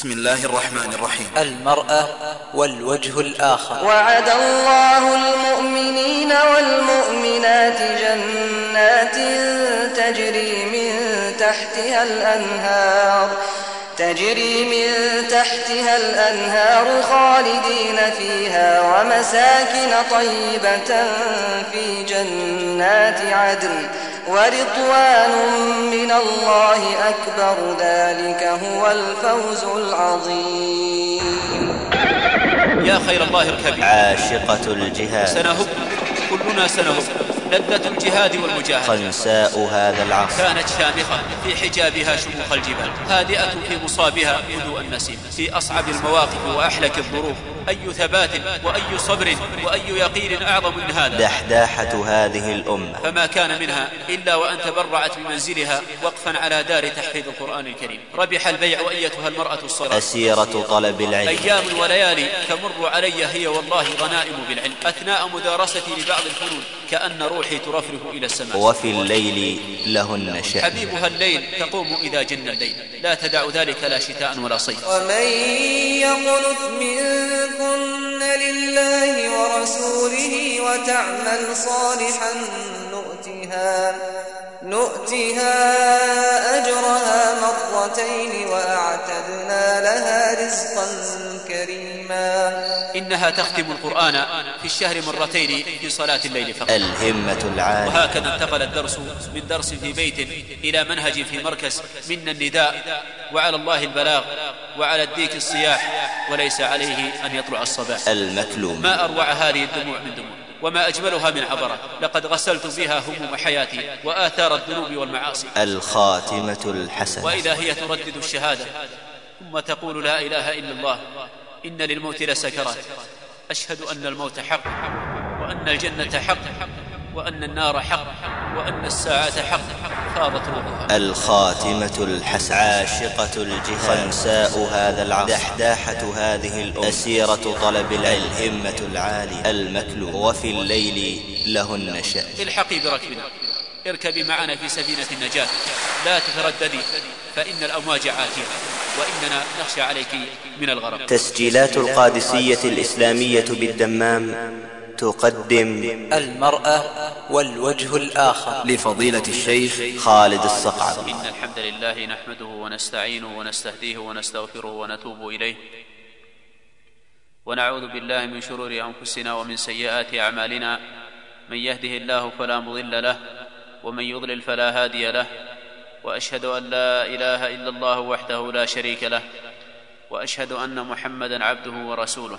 بسم الله الرحمن الرحيم. المرأة والوجه الآخر. وعد الله المؤمنين والمؤمنات جنات تجري من تحتها الأنهار تجري من تحتها الأنهار خالدين فيها ومساكن طيبة في جنات عدن. ورضوان من الله أكبر. ذلك هو الفوز العظيم. يا خير الله اركبي عاشقة الجهاد. سنهب. كلنا سنهب. لذة الجهاد والمجاهدة. خنساء هذا العصر. كانت شامخة في حجابها شموخ الجبال هادئة في مصابها هدوء النسيم. في أصعب المواقف وأحلك الظروف أي ثبات وأي صبر وأي يقين أعظم من هذا؟ دحداحة هذه الأمة. فما كان منها إلا وأن تبرعت بمنزلها وقفا على دار تحفيظ القرآن الكريم. ربح البيع وأيتها المرأة الصلاة أسيرة طلب العلم. أيام وليالي تمر علي هي والله غنائم بالعلم. أثناء مدارستي لبعض الفنون كأن روحي ترفرف إلى السماء. وفي الليل لهن شأن. حبيبها الليل تقوم إذا جن الليل. لا تدع ذلك لا شتاء ولا صيف. ومن يقنت منكن لله ورسوله وتعمل صالحا نؤتها. نؤتها أجرها مرتين وأعتدنا لها رزقا كريما. إنها تختم القرآن في الشهر مرتين في صلاة الليل فقط. الهمة العالية. وهكذا انتقل الدرس من درس في بيت إلى منهج في مركز منا النداء. وعلى الله البلاغ وعلى الديك الصياح وليس عليه أن يطلع الصباح. المكلوم. ما أروع هذه الدموع من دموع؟ وما أجملها من عبرة. لقد غسلت فيها هموم حياتي وآثار الذنوب والمعاصي. الخاتمة الحسنة. وإذا هي تردد الشهادة ثم تقول لا إله إلا الله إن للموت لسكرات. أشهد أن الموت حق وأن الجنة حق. وأن النار حق وأن الساعة حق فاضت روحها الخاتمة الحسنة عاشقة الجهاد. خنساء هذا العصر. دحداحة هذه الأمة أسيرة طلب العلم. الهمة العالية. المكلوم وفي الليل لهن شأن. الحقي بركبنا. اركبي معنا في سفينة النجاة. لا تترددي فإن الأمواج عاتية. وإننا نخشى عليك من الغرق. تسجيلات القادسية الإسلامية بالدمام. تقدم المرأة والوجه الآخر. لفضيلة الشيخ خالد الصقعب إن الحمد لله نحمده ونستعينه ونستهديه ونستغفره ونتوب إليه. ونعوذ بالله من شرور أنفسنا ومن سيئات أعمالنا. من يهده الله فلا مضل له ومن يضلل فلا هادي له. وأشهد أن لا إله إلا الله وحده لا شريك له. وأشهد أن محمدا عبده ورسوله.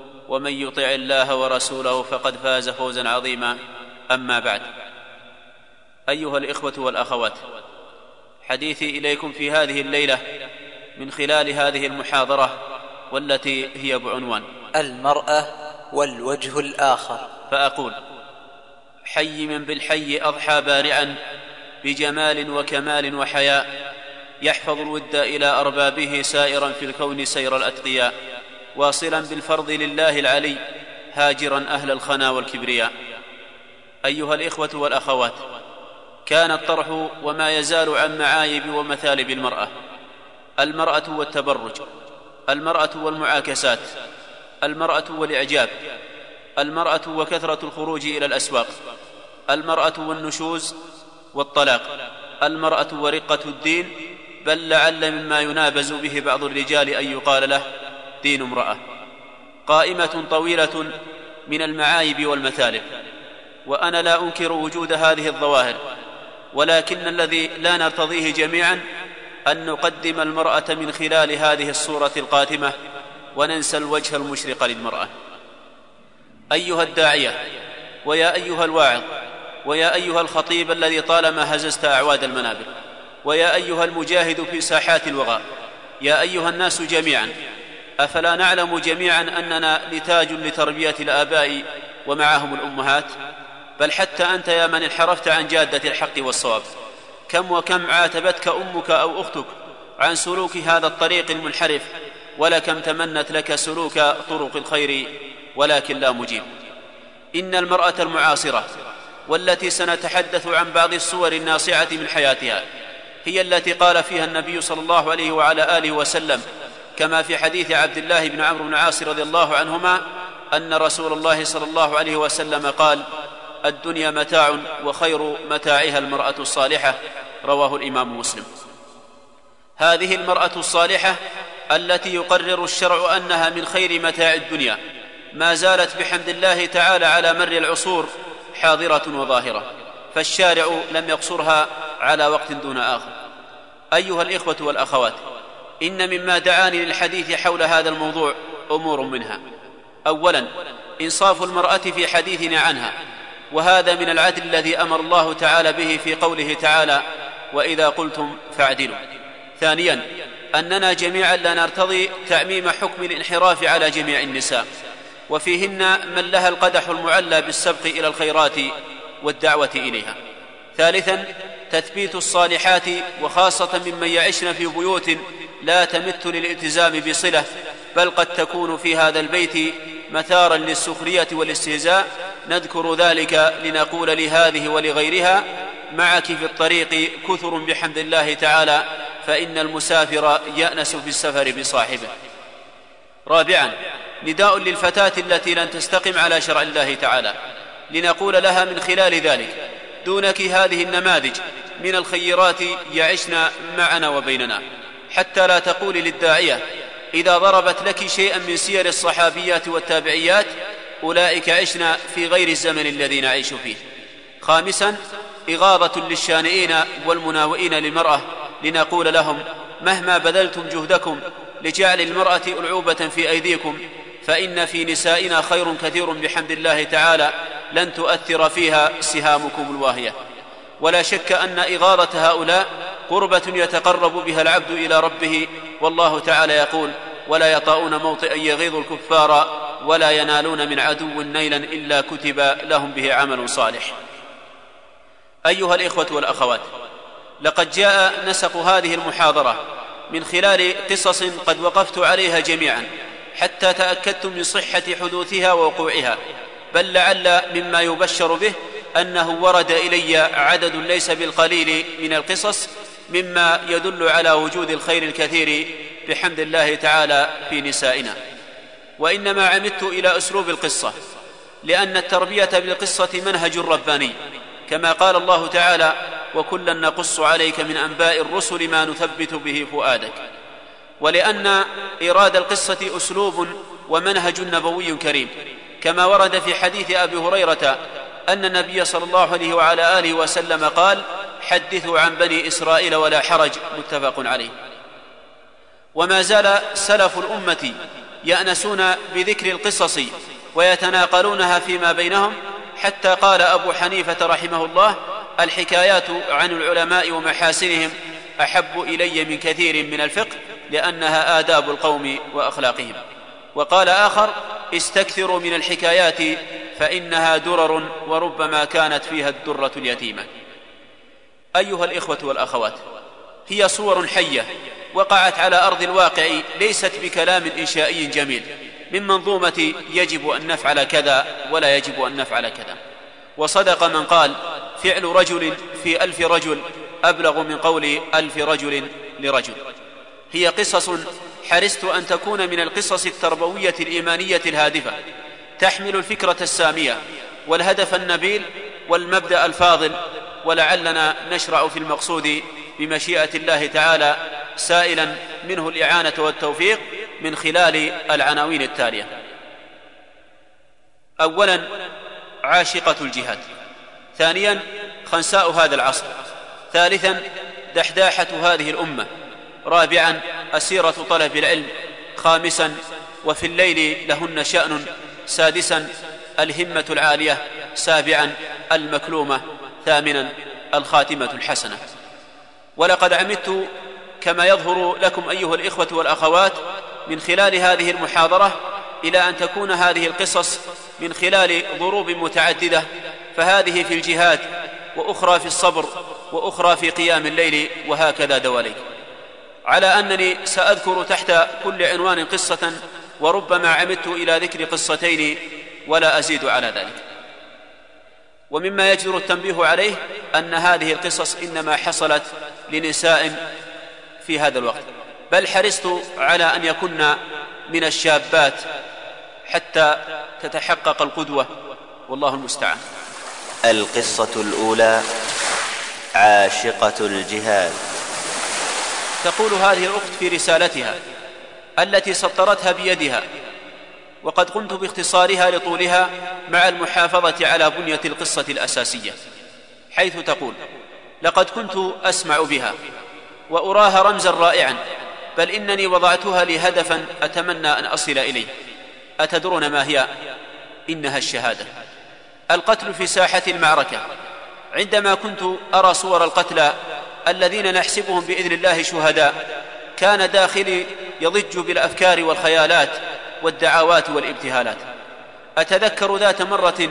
ومن يطع الله ورسوله فقد فاز فوزا عظيما. أما بعد. أيها الإخوة والأخوات حديثي إليكم في هذه الليلة من خلال هذه المحاضرة والتي هي بعنوان المرأة والوجه الآخر. فأقول حي من بالحي أضحى بارعا بجمال وكمال وحياء يحفظ الود إلى أربابه سائرا في الكون سير الأتقياء. واصلا بالفرض لله العلي هاجرا أهل الخنا والكبرياء. أيها الإخوة والأخوات كان الطرح وما يزال عن معايب ومثالب المرأة. المرأة والتبرج المرأة والمعاكسات المرأة والإعجاب المرأة وكثرة الخروج إلى الأسواق المرأة والنشوز والطلاق المرأة ورقة الدين بل لعل مما ينابز به بعض الرجال أن يقال له دين امرأة قائمة طويلة من المعايب والمثالب. وأنا لا أنكر وجود هذه الظواهر ولكن الذي لا نرتضيه جميعا أن نقدم المرأة من خلال هذه الصورة القاتمة وننسى الوجه المشرق للمرأة. أيها الداعية ويا أيها الواعظ ويا أيها الخطيب الذي طالما هززت أعواد المنابر ويا أيها المجاهد في ساحات الوغى يا أيها الناس جميعا أفلا نعلم جميعا أننا نتاج لتربية الآباء ومعهم الأمهات؟ بل حتى أنت يا من انحرفت عن جادة الحق والصواب. كم وكم عاتبتك أمك أو أختك عن سلوك هذا الطريق المنحرف ولكم تمنت لك سلوك طرق الخير ولكن لا مجيب. إن المرأة المعاصرة والتي سنتحدث عن بعض الصور الناصعة من حياتها هي التي قال فيها النبي صلى الله عليه وعلى آله وسلم كما في حديث عبد الله بن عمرو بن عاص رضي الله عنهما أن رسول الله صلى الله عليه وسلم قال الدنيا متاع وخير متاعها المرأة الصالحة رواه الإمام مسلم. هذه المرأة الصالحة التي يقرر الشرع أنها من خير متاع الدنيا ما زالت بحمد الله تعالى على مر العصور حاضرة وظاهرة فالشارع لم يقصرها على وقت دون آخر. أيها الإخوة والأخوات إن مما دعاني للحديث حول هذا الموضوع أمور منها. اولا إنصاف المرأة في حديثنا عنها وهذا من العدل الذي أمر الله تعالى به في قوله تعالى وإذا قلتم فاعدلوا ثانيا أننا جميعا لا نرتضي تعميم حكم الانحراف على جميع النساء وفيهن من لها القدح المعلى بالسبق إلى الخيرات والدعوة إليها. ثالثا تثبيت الصالحات وخاصة ممن يعشن في بيوت لا تمت للالتزام بصلة بل قد تكون في هذا البيت مثارا للسخرية والاستهزاء. نذكر ذلك لنقول لهذه ولغيرها معك في الطريق كثر بحمد الله تعالى فإن المسافر يأنس في السفر بصاحبه. رابعا نداء للفتاة التي لن تستقم على شرع الله تعالى. لنقول لها من خلال ذلك دونك هذه النماذج من الخيرات يعشن معنا وبيننا. حتى لا تقولي للداعية إذا ضربت لك شيئا من سير الصحابيات والتابعيات أولئك عشنا في غير الزمن الذي نعيش فيه. خامسا إغاظة للشانئين والمناوئين للمرأة لنقول لهم مهما بذلتم جهدكم لجعل المرأة ألعوبة في أيديكم فإن في نسائنا خير كثير بحمد الله تعالى لن تؤثر فيها سهامكم الواهية. ولا شك أن إغاظة هؤلاء قربة يتقرب بها العبد إلى ربه والله تعالى يقول ولا يطاؤون موطئا يغيظ الكفار ولا ينالون من عدو نيلا إلا كتب لهم به عمل صالح. أيها الإخوة والأخوات لقد جاء نسق هذه المحاضرة من خلال قصص قد وقفت عليها جميعا حتى تاكدت من صحة حدوثها ووقوعها بل لعل مما يبشر به أنه ورد إلي عدد ليس بالقليل من القصص مما يدل على وجود الخير الكثير بحمد الله تعالى في نسائنا. وإنما عمدت إلى أسلوب القصة لأن التربية بالقصة منهج رباني كما قال الله تعالى وكلا نقص عليك من أنباء الرسل ما نثبت به فؤادك ولأن ايراد القصة أسلوب ومنهج نبوي كريم كما ورد في حديث أبي هريرة أن النبي صلى الله عليه وعلى آله وسلم قال حدثوا عن بني إسرائيل ولا حرج. متفق عليه. وما زال سلف الأمة يأنسون بذكر القصص ويتناقلونها فيما بينهم حتى قال أبو حنيفة رحمه الله الحكايات عن العلماء ومحاسنهم أحب إلي من كثير من الفقه لأنها آداب القوم وأخلاقهم. وقال آخر استكثروا من الحكايات فإنها درر وربما كانت فيها الدرة اليتيمة. أيها الإخوة والأخوات هي صور حية وقعت على أرض الواقع ليست بكلام إنشائي جميل. من منظومة يجب أن نفعل كذا ولا يجب أن نفعل كذا. وصدق من قال فعل رجل في ألف رجل أبلغ من قول ألف رجل لرجل. هي قصص حرصت أن تكون من القصص التربوية الإيمانية الهادفة. تحمل الفكرة السامية والهدف النبيل والمبدأ الفاضل ولعلنا نشرع في المقصود بمشيئة الله تعالى سائلا منه الإعانة والتوفيق من خلال العناوين التالية. اولا عاشقة الجهاد. ثانيا خنساء هذا العصر. ثالثا دحداحة هذه الأمة. رابعا أسيرة طلب العلم. خامسا وفي الليل لهن شأن سادسا الهمة العالية. سابعا المكلومة. ثامنا الخاتمة الحسنة. ولقد عمدت كما يظهر لكم أيها الإخوة والأخوات من خلال هذه المحاضرة إلى أن تكون هذه القصص من خلال ضروب متعددة فهذه في الجهاد وأخرى في الصبر وأخرى في قيام الليل وهكذا دواليك. على أنني سأذكر تحت كل عنوان قصة وربما عمدت إلى ذكر قصتين ولا أزيد على ذلك. ومما يجدر التنبيه عليه أن هذه القصص إنما حصلت لنساء في هذا الوقت. بل حرصت على أن يكن من الشابات حتى تتحقق القدوة. والله المستعان. القصة الأولى عاشقة الجهاد. تقول هذه الأخت في رسالتها التي سطرتها بيدها وقد قمت باختصارها لطولها مع المحافظة على بنية القصة الأساسية حيث تقول لقد كنت أسمع بها وأراها رمزا رائعا بل إنني وضعتها لي هدفا أتمنى أن أصل إليه أتدرون ما هي؟ إنها الشهادة. القتل في ساحة المعركة عندما كنت أرى صور القتلى الذين نحسبهم بإذن الله شهداء كان داخلي يضج بالأفكار والخيالات والدعوات والابتهالات. أتذكر ذات مرة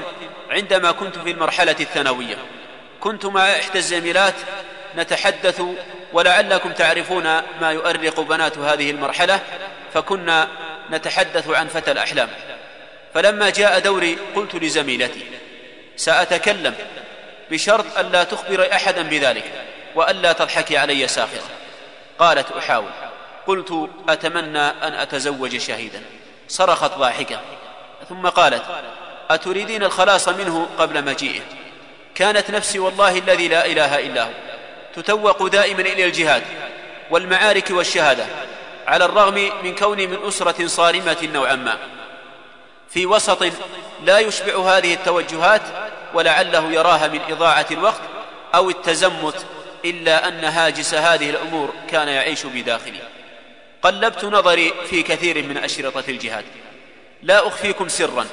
عندما كنت في المرحلة الثانوية. كنت مع إحدى الزميلات نتحدث ولعلكم تعرفون ما يؤرق بنات هذه المرحلة فكنا نتحدث عن فتى الأحلام. فلما جاء دوري قلت لزميلتي سأتكلم بشرط الا تخبر أحدا بذلك والا تضحكي علي ساخره قالت أحاول. قلت أتمنى أن أتزوج شهيدا. صرخت ضاحكة. ثم قالت أتريدين الخلاص منه قبل مجيئه؟ كانت نفسي والله الذي لا إله إلا هو. تتوق دائما إلى الجهاد والمعارك والشهادة على الرغم من كوني من أسرة صارمة نوعا ما. في وسط لا يشبع هذه التوجهات ولعله يراها من إضاعة الوقت أو التزمت إلا أن هاجس هذه الأمور كان يعيش بداخلي. قلبت نظري في كثير من أشرطة الجهاد. لا أخفيكم سرا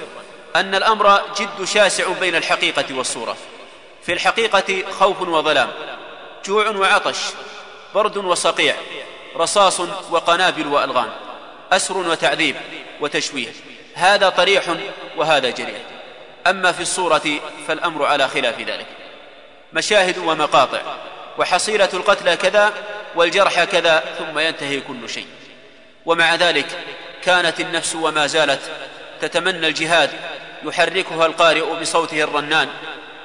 أن الأمر جد شاسع بين الحقيقة والصورة. في الحقيقة خوف وظلام جوع وعطش برد وصقيع رصاص وقنابل وألغام أسر وتعذيب وتشويه. هذا طريح وهذا جريح. أما في الصورة فالأمر على خلاف ذلك. مشاهد ومقاطع. وحصيلة القتلى كذا والجرحى كذا ثم ينتهي كل شيء. ومع ذلك كانت النفس وما زالت تتمنى الجهاد يحركها القارئ بصوته الرنان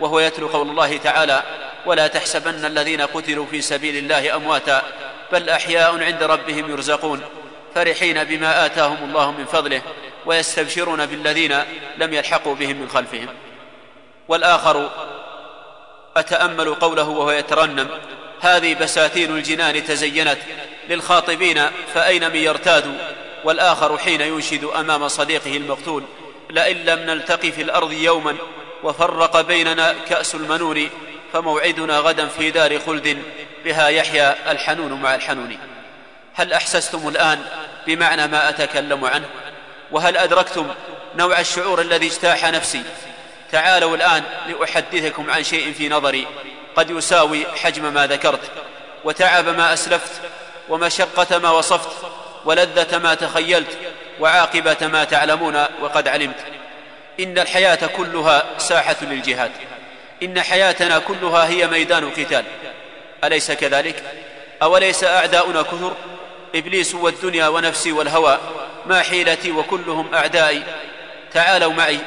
وهو يتلو قول الله تعالى ولا تحسبن الذين قتلوا في سبيل الله أمواتا بل أحياء عند ربهم يرزقون فرحين بما آتاهم الله من فضله ويستبشرون بالذين لم يلحقوا بهم من خلفهم. والآخر أتأمل قوله وهو يترنم هذه بساتين الجنان تزينت للخاطبين فأين من يرتاد؟ والآخر حين ينشد أمام صديقه المقتول لئن لم نلتقي في الأرض يوما وفرق بيننا كأس المنون فموعدنا غدا في دار خلد بها يحيا الحنون مع الحنون. هل أحسستم الآن بمعنى ما أتكلم عنه؟ وهل أدركتم نوع الشعور الذي اجتاح نفسي؟ تعالوا الآن لأحدثكم عن شيء في نظري. قد يساوي حجم ما ذكرت. وتعب ما أسلفت ومشقة ما وصفت ولذة ما تخيلت وعاقبة ما تعلمون وقد علمت. إن الحياة كلها ساحة للجهاد. إن حياتنا كلها هي ميدان قتال. أليس كذلك؟ أوليس أعداؤنا كثر؟ إبليس والدنيا ونفسي والهوى ما حيلتي وكلهم أعدائي؟ تعالوا معي.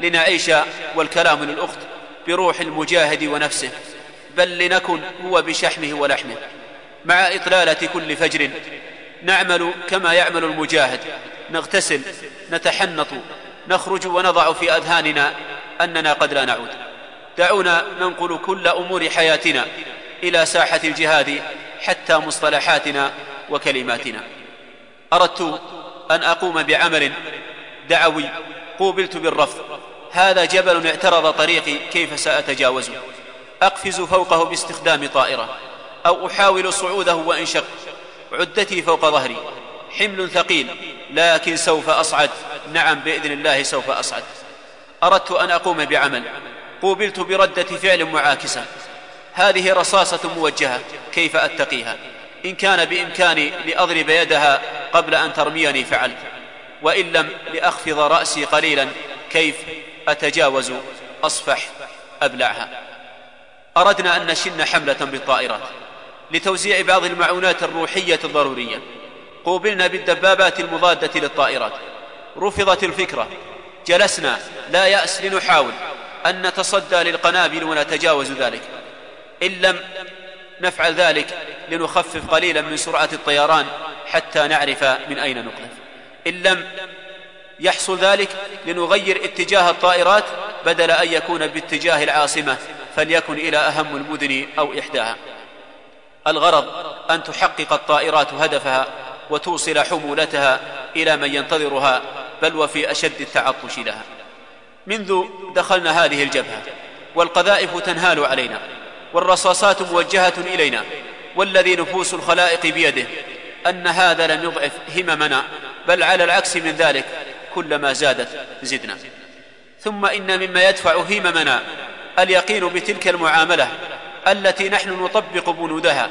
لنعيش والكلام للأخت بروح المجاهد ونفسه بل لنكن هو بشحمه ولحمه. مع إطلالة كل فجر نعمل كما يعمل المجاهد. نغتسل نتحنط نخرج ونضع في أذهاننا أننا قد لا نعود. دعونا ننقل كل أمور حياتنا إلى ساحة الجهاد حتى مصطلحاتنا وكلماتنا. أردت أن أقوم بعمل دعوي قوبلت بالرفض. هذا جبل اعترض طريقي كيف سأتجاوزه؟ أقفز فوقه باستخدام طائرة أو أحاول صعوده وان شق عدتي فوق ظهري. حمل ثقيل لكن سوف أصعد. نعم بإذن الله سوف أصعد. أردت أن أقوم بعمل. قوبلت بردة فعل معاكسة. هذه رصاصة موجهة. كيف أتقيها؟ إن كان بإمكاني لأضرب يدها قبل أن ترميني فعلت وإن لم لأخفض رأسي قليلا كيف أتجاوز أصفح أبلعها؟ أردنا أن نشن حملة بالطائرات لتوزيع بعض المعونات الروحية الضرورية. قوبلنا بالدبابات المضادة للطائرات. رفضت الفكرة. جلسنا. لا يأس لنحاول أن نتصدى للقنابل ونتجاوز ذلك. إن لم نفعل ذلك لنخفف قليلا من سرعة الطيران حتى نعرف من أين نقذف إن لم يحصل ذلك لنغير اتجاه الطائرات بدل أن يكون باتجاه العاصمة فليكن إلى أهم المدن أو إحداها. الغرض أن تحقق الطائرات هدفها وتوصل حمولتها إلى من ينتظرها بل وفي أشد التعطش لها. منذ دخلنا هذه الجبهة والقذائف تنهال علينا والرصاصات موجهة إلينا والذي نفوس الخلائق بيده أن هذا لم يضعف هممنا بل على العكس من ذلك كلما زادت زدنا. ثم إن مما يدفع هممنا اليقين بتلك المعاملة التي نحن نطبق بنودها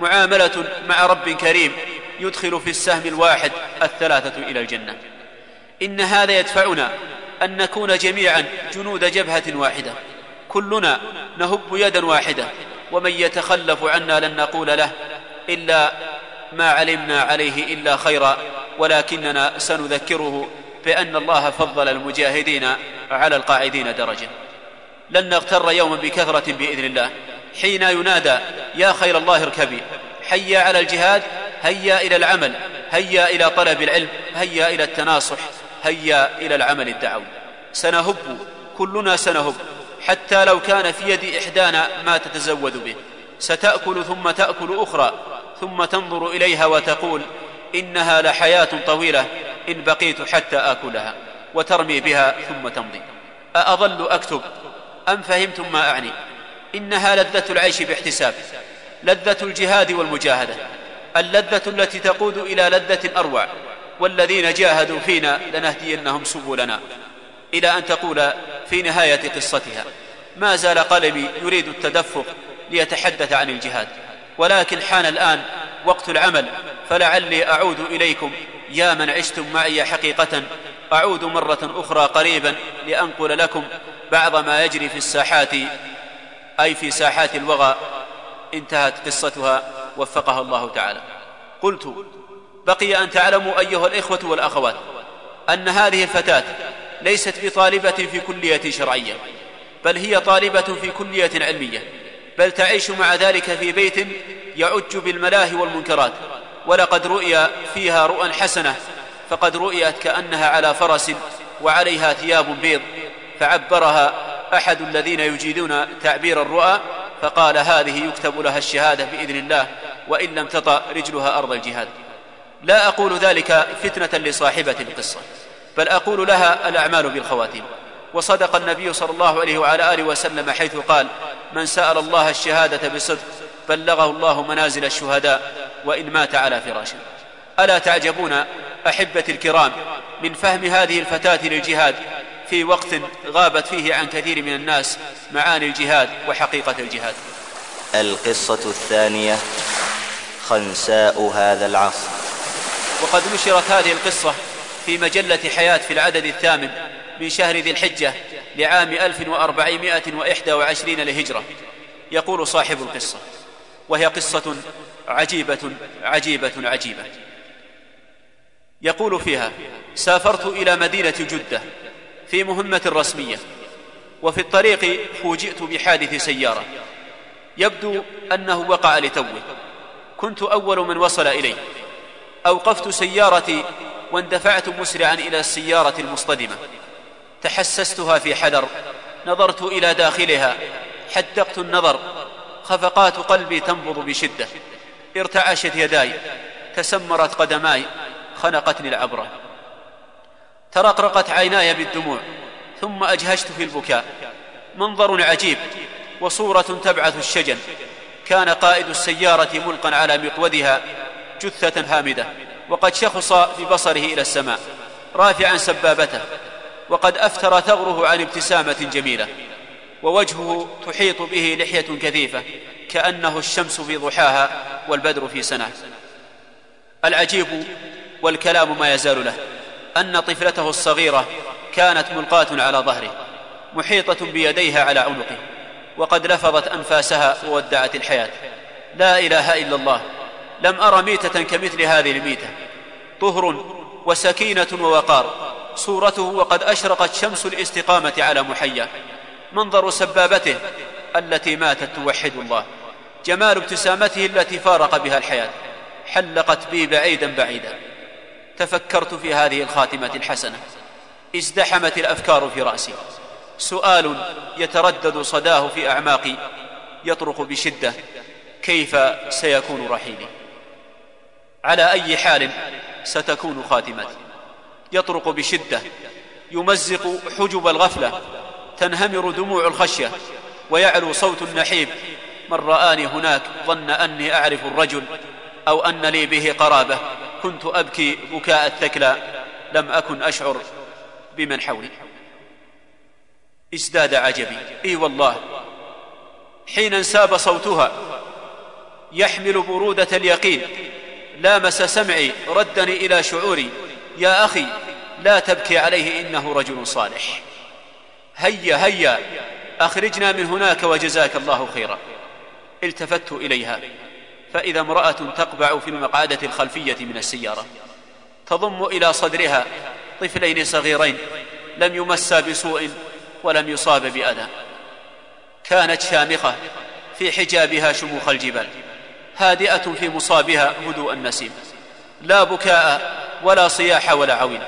معاملة مع رب كريم يدخل في السهم الواحد الثلاثة إلى الجنة. إن هذا يدفعنا أن نكون جميعا جنود جبهة واحدة. كلنا نهب يدا واحدة ومن يتخلف عنا لن نقول له إلا ما علمنا عليه إلا خيرا. ولكننا سنذكره بأن الله فضل المجاهدين على القاعدين درجة. لن نغتر يوما بكثرة بإذن الله. حين ينادى يا خير الله اركبي. حيا على الجهاد. هيا إلى العمل. هيا إلى طلب العلم. هيا إلى التناصح. هيا إلى العمل الدعوي. سنهب. كلنا سنهب. حتى لو كان في يد إحدانا ما تتزود به. ستأكل ثم تأكل أخرى. ثم تنظر إليها وتقول إنها لحياة طويلة إن بقيت حتى آكلها وترمي بها ثم تمضي. أأظل أكتب أم فهمتم ما أعني؟ إنها لذة العيش باحتساب لذة الجهاد والمجاهدة اللذة التي تقود إلى لذة أروع والذين جاهدوا فينا لنهدينهم سبلنا. إلى أن تقول في نهاية قصتها ما زال قلبي يريد التدفق ليتحدث عن الجهاد ولكن حان الآن وقت العمل فلعلي أعود إليكم. يا من عشتم معي حقيقة. أعود مرة أخرى قريبا لأنقل لكم بعض ما يجري في الساحات. أي في ساحات الوغى. انتهت قصتها. وفقها الله تعالى. قلت بقي أن تعلموا أيها الإخوة والأخوات أن هذه الفتاة ليست بطالبة في كلية شرعية بل هي طالبة في كلية علمية بل تعيش مع ذلك في بيت يعج بالملاهي والمنكرات. ولقد رؤي فيها رؤى حسنة فقد رؤيت كأنها على فرس وعليها ثياب بيض فعبرها أحد الذين يجيدون تعبير الرؤى فقال هذه يكتب لها الشهادة بإذن الله وإن لم تطأ رجلها أرض الجهاد. لا أقول ذلك فتنة لصاحبة القصة بل أقول لها الأعمال بالخواتيم. وصدق النبي صلى الله عليه وعلى آله وسلم حيث قال من سأل الله الشهادة بصدق بلغه الله منازل الشهداء وإن مات على فراشه. ألا تعجبون أحبتي الكرام من فهم هذه الفتاة للجهاد في وقت غابت فيه عن كثير من الناس معاني الجهاد وحقيقة الجهاد. القصة الثانية خنساء هذا العصر. وقد نشرت هذه القصة في مجلة حياة في العدد الثامن من شهر ذي الحجة لعام 1421 للهجرة يقول صاحب القصة وهي قصة عجيبة عجيبة عجيبة. يقول فيها سافرت إلى مدينة جدة في مهمة رسمية وفي الطريق فوجئت بحادث سيارة. يبدو أنه وقع لتوه. كنت أول من وصل إليه. أوقفت سيارتي واندفعت مسرعا إلى السيارة المصطدمة. تحسستها في حذر. نظرت إلى داخلها. حدقت النظر. خفقات قلبي تنبض بشدة. ارتعشت يداي تسمرت قدماي خنقتني العبرة. ترقرقت عيناي بالدموع ثم أجهشت في البكاء. منظر عجيب وصورة تبعث الشجن. كان قائد السيارة ملقا على مقودها جثة هامدة وقد شخص ببصره إلى السماء رافعا سبابته وقد أفتر ثغره عن ابتسامة جميلة. ووجهه تحيط به لحية كثيفة كأنه الشمس في ضحاها والبدر في سناه. العجيب والكلام ما يزال له أن طفلته الصغيرة كانت ملقاة على ظهره محيطة بيديها على عنقه وقد لفظت أنفاسها وودعت الحياة. لا إله إلا الله لم أر ميتة كمثل هذه الميتة. طهر وسكينة ووقار صورته وقد أشرقت شمس الاستقامة على محياه منظر سبابته التي ماتت توحد الله جمال ابتسامته التي فارق بها الحياة حلقت بي بعيدا بعيدا. تفكرت في هذه الخاتمة الحسنة ازدحمت الأفكار في رأسي. سؤال يتردد صداه في أعماقي يطرق بشدة كيف سيكون رحيلي؟ على أي حال ستكون خاتمتي؟ يطرق بشدة يمزق حجب الغفلة تنهمر دموع الخشية ويعلو صوت النحيب. من رآني هناك ظن أني أعرف الرجل أو أن لي به قرابة. كنت أبكي بكاء الثكلى. لم أكن أشعر بمن حولي. ازداد عجبي. إي والله. حين انساب صوتها يحمل برودة اليقين. لامس سمعي ردني إلى شعوري. يا أخي لا تبكي عليه إنه رجل صالح. هيا هيا أخرجنا من هناك وجزاك الله خيرا. التفت إليها فإذا امرأة تقبع في المقعدة الخلفية من السيارة تضم إلى صدرها طفلين صغيرين لم يمسا بسوء ولم يصاب بأذى. كانت شامخة في حجابها شموخ الجبال هادئة في مصابها هدوء النسيم. لا بكاء ولا صياح ولا عويل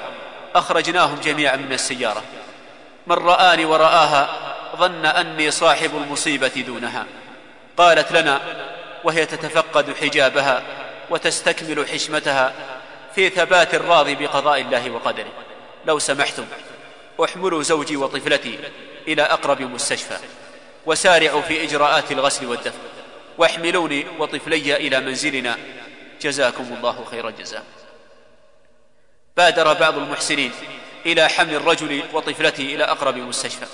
أخرجناهم جميعا من السيارة. من رآني ورآها ظن أني صاحب المصيبة دونها. قالت لنا وهي تتفقد حجابها وتستكمل حشمتها في ثبات الراضي بقضاء الله وقدره. لو سمحتم احملوا زوجي وطفلتي إلى أقرب مستشفى وسارعوا في إجراءات الغسل والدفن. واحملوني وطفلي إلى منزلنا. جزاكم الله خير الجزاء. بادر بعض المحسنين إلى حمل الرجل وطفلته إلى أقرب مستشفى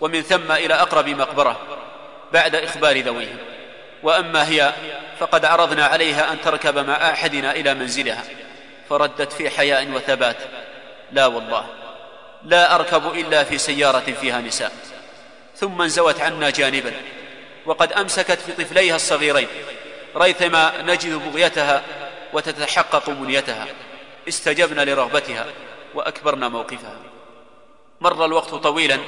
ومن ثم إلى أقرب مقبرة بعد إخبار ذويهم وأما هي فقد عرضنا عليها أن تركب مع أحدنا إلى منزلها فردت في حياء وثبات لا والله لا أركب إلا في سيارة فيها نساء. ثم انزوت عنا جانبا وقد أمسكت في طفليها الصغيرين ريثما نجد بغيتها وتتحقق منيتها. استجبنا لرغبتها. وأكبرنا موقفها. مر الوقت طويلا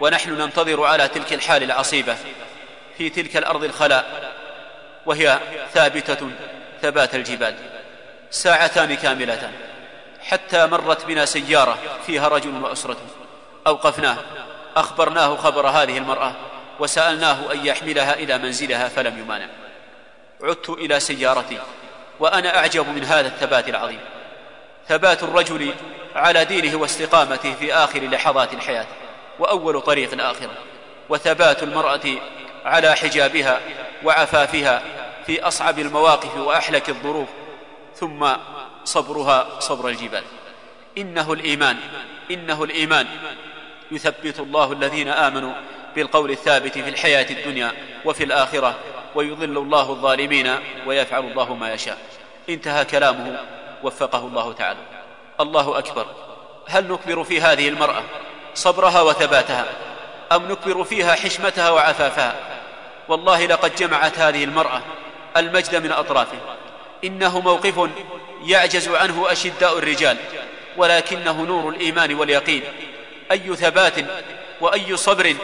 ونحن ننتظر على تلك الحال العصيبة في تلك الأرض الخلاء وهي ثابتة ثبات الجبال ساعتان كاملتان حتى مرت بنا سيارة فيها رجل واسرته أوقفناه أخبرناه خبر هذه المرأة وسألناه أن يحملها إلى منزلها فلم يمانع. عدت إلى سيارتي وأنا أعجب من هذا الثبات العظيم. ثبات الرجل على دينه واستقامته في آخر لحظات الحياة وأول طريق الآخرة وثبات المرأة على حجابها وعفافها في أصعب المواقف وأحلك الظروف ثم صبرها صبر الجبال. إنه الإيمان إنه الإيمان. يثبت الله الذين آمنوا بالقول الثابت في الحياة الدنيا وفي الآخرة ويضل الله الظالمين ويفعل الله ما يشاء. انتهى كلامه وفقه الله تعالى. الله أكبر. هل نكبر في هذه المرأة صبرها وثباتها أم نكبر فيها حشمتها وعفافها؟ والله لقد جمعت هذه المرأة المجد من أطرافه. إنه موقف يعجز عنه أشداء الرجال ولكنه نور الإيمان واليقين. أي ثبات وأي صبر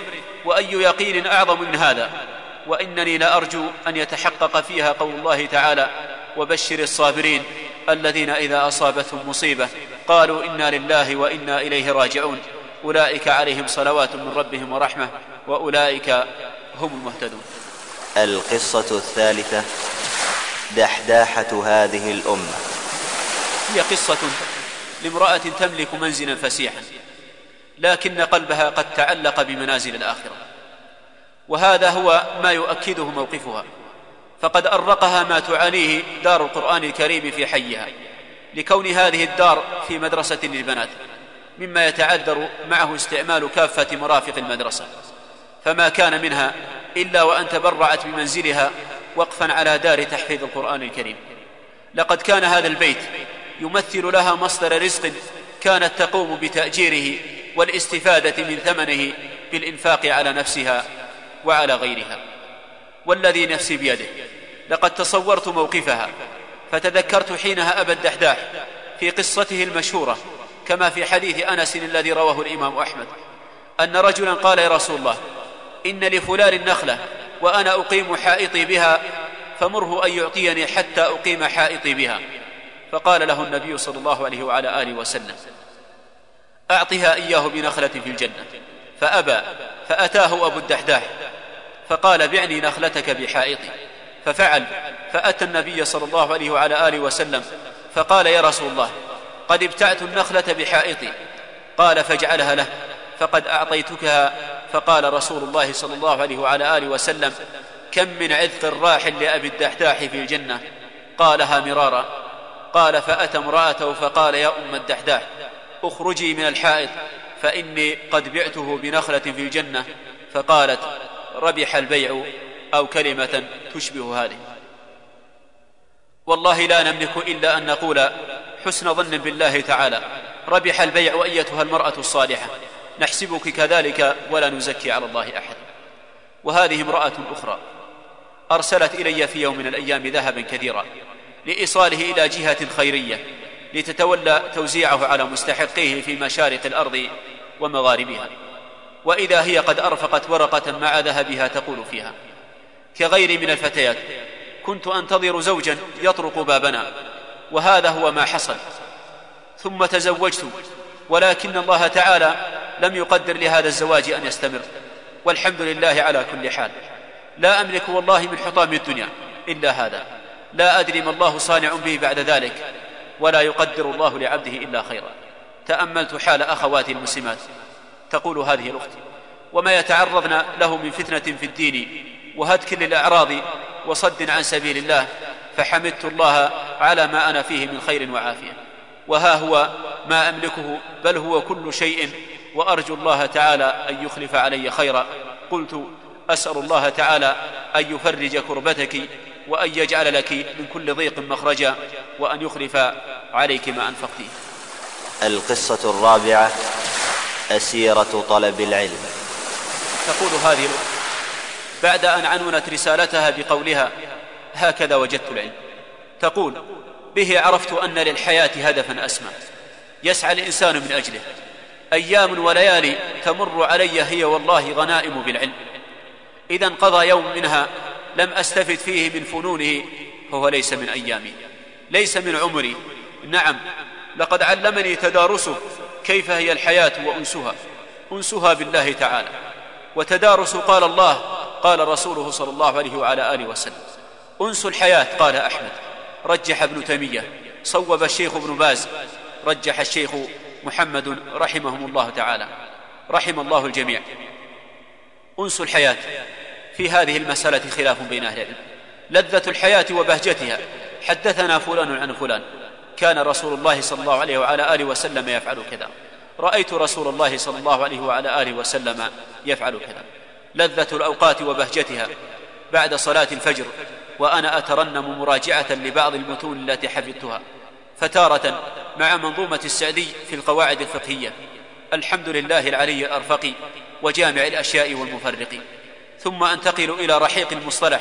وأي يقين أعظم من هذا؟ وإنني لأرجو أن يتحقق فيها قول الله تعالى وبشر الصابرين الذين إذا أصابتهم مصيبة قالوا إنا لله وإنا إليه راجعون. أولئك عليهم صلوات من ربهم ورحمة وأولئك هم المهتدون. القصة الثالثة دحداحة هذه الأمة. هي قصة لامرأة تملك منزلا فسيحا لكن قلبها قد تعلق بمنازل الآخرة. وهذا هو ما يؤكده موقفها. فقد أرقها ما تعانيه دار القرآن الكريم في حيها لكون هذه الدار في مدرسة للبنات مما يتعذر معه استعمال كافة مرافق المدرسة. فما كان منها إلا وأن تبرعت بمنزلها وقفا على دار تحفيظ القرآن الكريم. لقد كان هذا البيت يمثل لها مصدر رزق كانت تقوم بتأجيره والاستفادة من ثمنه بالإنفاق على نفسها وعلى غيرها. والذي نفسي بيده. لقد تصورت موقفها فتذكرت حينها أبا الدحداح في قصته المشهورة كما في حديث أنس الذي رواه الإمام أحمد أن رجلا قال يا رسول الله إن لفلان نخله وأنا أقيم حائطي بها فمره أن يعطيني حتى أقيم حائطي بها. فقال له النبي صلى الله عليه وعلى آله وسلم أعطها إياه بنخلة في الجنة. فأبى فأتاه أبو الدحداح فقال بعني نخلتك بحائطي. ففعل فأتى النبي صلى الله عليه وعلى آله وسلم فقال يا رسول الله قد ابتعت النخلة بحائطي. قال فاجعلها له فقد أعطيتكها. فقال رسول الله صلى الله عليه وعلى آله وسلم كم من عذق راح لأبي الدحداح في الجنة؟ قالها مرارا. قال فأتى امرأته فقال يا أم الدحداح اخرجي من الحائط فإني قد بعته بنخلة في الجنة. فقالت ربح البيع. أو كلمة تشبه هذه. والله لا نملك إلا أن نقول حسن ظن بالله تعالى. ربح البيع ايتها المرأة الصالحة. نحسبك كذلك ولا نزكي على الله أحد. وهذه امرأة أخرى. أرسلت إلي في يوم من الأيام ذهبا كثيرا لإيصاله إلى جهة خيرية لتتولى توزيعه على مستحقيه في مشارق الأرض ومغاربها. وإذا هي قد أرفقت ورقة مع ذهبها تقول فيها كغيري من الفتيات. كنت أنتظر زوجا يطرق بابنا وهذا هو ما حصل. ثم تزوجت ولكن الله تعالى لم يقدر لهذا الزواج أن يستمر. والحمد لله على كل حال. لا أملك والله من حطام الدنيا إلا هذا. لا أدري ما الله صانع به بعد ذلك ولا يقدر الله لعبده إلا خيرا. تأملت حال أخواتي المسلمات. تقول هذه الأخت وما يتعرضن له من فتنة في الدين وهتك للإعراض وصد عن سبيل الله فحمدت الله على ما أنا فيه من خير وعافية. وها هو ما أملكه بل هو كل شيء وأرجو الله تعالى أن يخلف علي خيرا. قلت أسأل الله تعالى أن يفرج كربتك وأن يجعل لك من كل ضيق مخرجا وأن يخلف عليك ما انفقتيه القصة الرابعة أسيرة طلب العلم. تقول هذه بعد أن عنونت رسالتها بقولها هكذا وجدت العلم. تقول به عرفت أن للحياة هدفا أسمى. يسعى الإنسان من أجله. أيام وليالي تمر علي هي والله غنائم بالعلم. إذا انقضى يوم منها لم أستفد فيه من فنونه فهو ليس من أيامي. ليس من عمري. نعم لقد علمني تدارسه كيف هي الحياة وأنسها. أنسها بالله تعالى. وتدارس قال الله قال رسوله صلى الله عليه وعلى آله وسلم انس الحياة قال أحمد. رجح ابن تيمية صوب الشيخ ابن باز رجح الشيخ محمد رحمهم الله تعالى. رحم الله الجميع. انس الحياة في هذه المسألة خلاف بين أهل العلم. لذة الحياة وبهجتها حدثنا فلان عن فلان كان رسول الله صلى الله عليه وعلى آله وسلم يفعل كذا. رأيت رسول الله صلى الله عليه وعلى آله وسلم يفعل كذا. لذة الأوقات وبهجتها بعد صلاة الفجر وأنا أترنم مراجعة لبعض المتون التي حفظتها فتارة مع منظومة السعدي في القواعد الفقهية. الحمد لله العلي الارفق وجامع الأشياء والمفرق. ثم أنتقل إلى رحيق المصطلح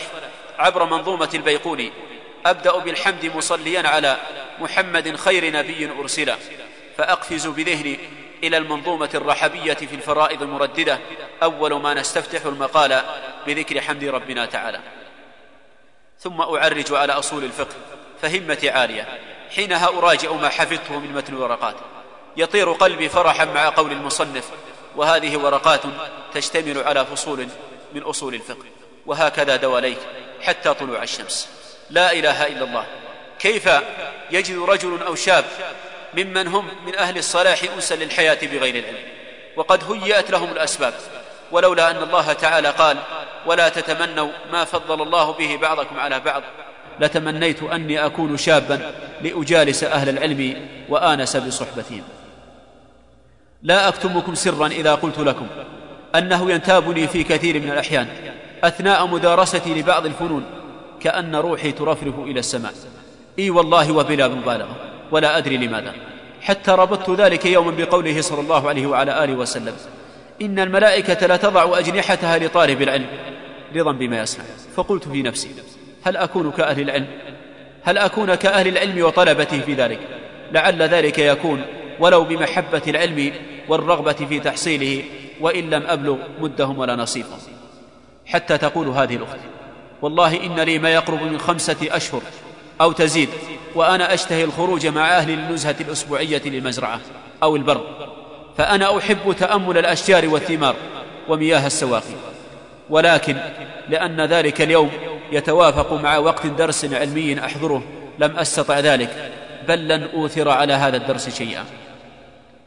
عبر منظومة البيقوني أبدأ بالحمد مصليا على محمد خير نبي أرسل فأقفز بذهني إلى المنظومة الرحبية في الفرائض المرددة. أول ما نستفتح المقال بذكر حمد ربنا تعالى. ثم أعرج على أصول الفقه فهمتي عالية. حينها أراجع ما حفظته من متن الورقات. يطير قلبي فرحا مع قول المصنف وهذه ورقات تشتمل على فصول من أصول الفقه. وهكذا دواليك حتى طلوع الشمس. لا إله إلا الله. كيف يجد رجل أو شاب ممن هم من أهل الصلاح انسا للحياة بغير العلم. وقد هيات لهم الأسباب. ولولا أن الله تعالى قال ولا تتمنوا ما فضل الله به بعضكم على بعض لتمنيت أني أكون شابا لأجالس أهل العلم وآنس بصحبتهم. لا أكتمكم سرا إذا قلت لكم أنه ينتابني في كثير من الأحيان أثناء مدارستي لبعض الفنون كأن روحي ترفرف إلى السماء. إي والله وبلا مبالغة. ولا أدري لماذا. حتى ربطت ذلك يوما بقوله صلى الله عليه وعلى آله وسلم إن الملائكة لا تضع أجنحتها لطالب العلم رضا بما يصنع فقلت في نفسي هل أكون كأهل العلم؟ هل أكون كأهل العلم وطلبته في ذلك؟ لعل ذلك يكون ولو بمحبة العلم والرغبة في تحصيله وإن لم أبلغ مدهم ولا نصيفهم حتى تقول هذه الأخت والله إن لي ما يقرب من خمسة أشهر أو تزيد وأنا أشتهي الخروج مع أهلي للنزهه الأسبوعية للمزرعة أو البر فأنا أحب تأمل الأشجار والثمار ومياه السواقي. ولكن لأن ذلك اليوم يتوافق مع وقت درس علمي أحضره لم أستطع ذلك بل لن أوثر على هذا الدرس شيئا.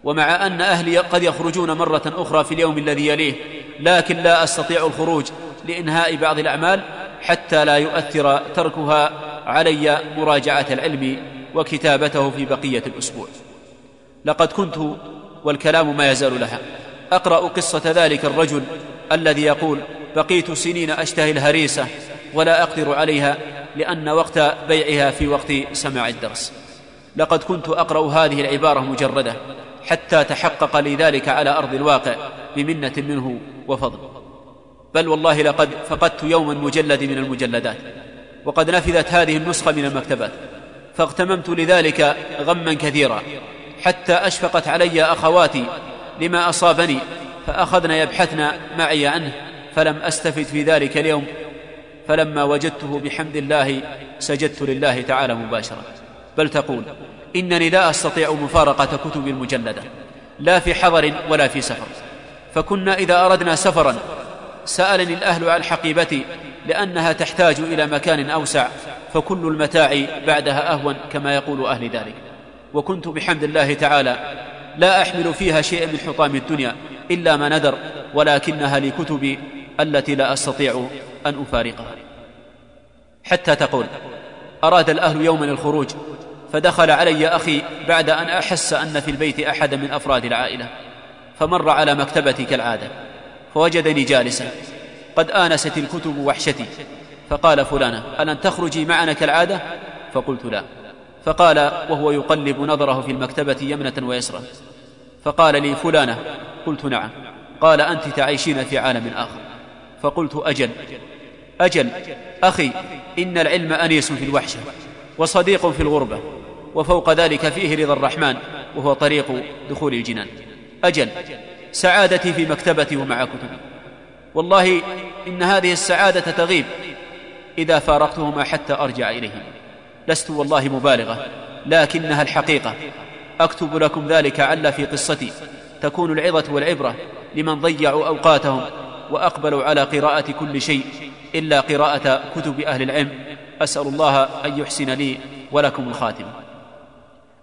ومع أن أهلي قد يخرجون مرة أخرى في اليوم الذي يليه لكن لا أستطيع الخروج لإنهاء بعض الأعمال حتى لا يؤثر تركها علي مراجعة العلم وكتابته في بقية الأسبوع. لقد كنت والكلام ما يزال لها. أقرأ قصة ذلك الرجل الذي يقول بقيت سنين أشتهي الهريسة ولا أقدر عليها لأن وقت بيعها في وقت سماع الدرس. لقد كنت أقرأ هذه العبارة مجردة حتى تحقق لي ذلك على أرض الواقع بمنة منه وفضل. بل والله لقد فقدت يوما مجلد من المجلدات. وقد نفذت هذه النسخة من المكتبات فاغتممت لذلك غما كثيرا حتى أشفقت علي أخواتي لما أصابني فأخذن يبحثن معي عنه فلم أستفد في ذلك اليوم فلما وجدته بحمد الله سجدت لله تعالى مباشره بل تقول إنني لا أستطيع مفارقة كتب المجلدة لا في حضر ولا في سفر. فكنا إذا أردنا سفرا سألني الأهل عن حقيبتي لأنها تحتاج إلى مكان أوسع فكل المتاع بعدها أهون كما يقول أهل ذلك. وكنت بحمد الله تعالى لا أحمل فيها شيئا من حطام الدنيا إلا ما ندر ولكنها لكتبي التي لا أستطيع أن أفارقها. حتى تقول أراد الأهل يوما الخروج فدخل علي أخي بعد أن أحس أن في البيت احدا من أفراد العائلة فمر على مكتبتي كالعادة فوجدني جالسا. قد آنست الكتب وحشتي. فقال فلانة ألن تخرجي معنا كالعادة؟ فقلت لا. فقال وهو يقلب نظره في المكتبة يمنة ويسرا. فقال لي فلانة قلت نعم. قال أنت تعيشين في عالم آخر. فقلت أجل. أجل. أخي إن العلم أنيس في الوحشة وصديق في الغربة وفوق ذلك فيه رضا الرحمن وهو طريق دخول الجنان. أجل. سعادتي في مكتبتي ومع كتبي. والله إن هذه السعادة تغيب إذا فارقتهما حتى أرجع اليهما لست والله مبالغة لكنها الحقيقة. أكتب لكم ذلك عل في قصتي. تكون العظة والعبرة لمن ضيعوا أوقاتهم واقبلوا على قراءة كل شيء إلا قراءة كتب أهل العلم. أسأل الله أن يحسن لي ولكم الخاتمه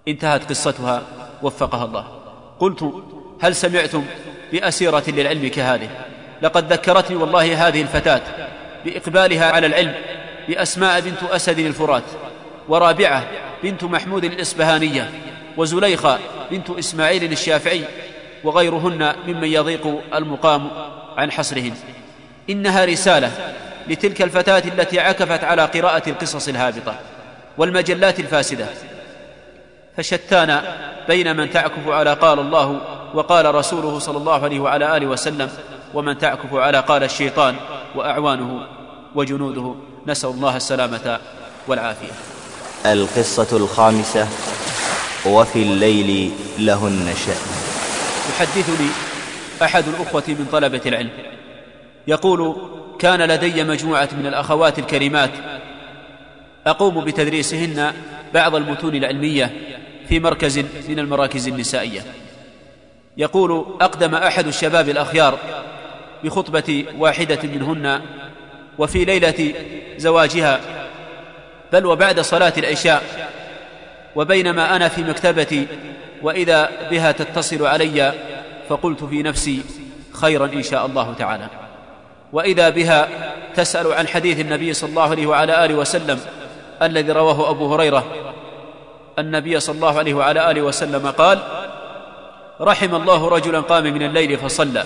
انتهت قصتها وفقها الله. قلت هل سمعتم بأسيرة للعلم كهذه؟ لقد ذكرتني والله هذه الفتاة بإقبالها على العلم بأسماء بنت أسد الفرات ورابعة بنت محمود الإسبهانية وزليخة بنت إسماعيل الشافعي وغيرهن ممن يضيق المقام عن حصرهن إنها رسالة لتلك الفتاة التي عكفت على قراءة القصص الهابطة والمجلات الفاسدة. فشتان بين من تعكف على قال الله وقال رسوله صلى الله عليه وعلى آله وسلم ومن تعكف على قال الشيطان وأعوانه وجنوده نسأل الله السلامة والعافية. القصة الخامسة وفي الليل لهن شأن. يحدثني أحد الأخوة من طلبة العلم يقول كان لدي مجموعة من الأخوات الكريمات أقوم بتدريسهن بعض المتون العلمية في مركز من المراكز النسائية. يقول أقدم أحد الشباب الأخيار بخطبة واحدة منهن وفي ليلة زواجها بل وبعد صلاة العشاء وبينما أنا في مكتبتي وإذا بها تتصل علي فقلت في نفسي خيرا إن شاء الله تعالى. وإذا بها تسأل عن حديث النبي صلى الله عليه وعلى آله وسلم الذي رواه أبو هريرة النبي صلى الله عليه وعلى آله وسلم قال رحم الله رجلا قام من الليل فصلى.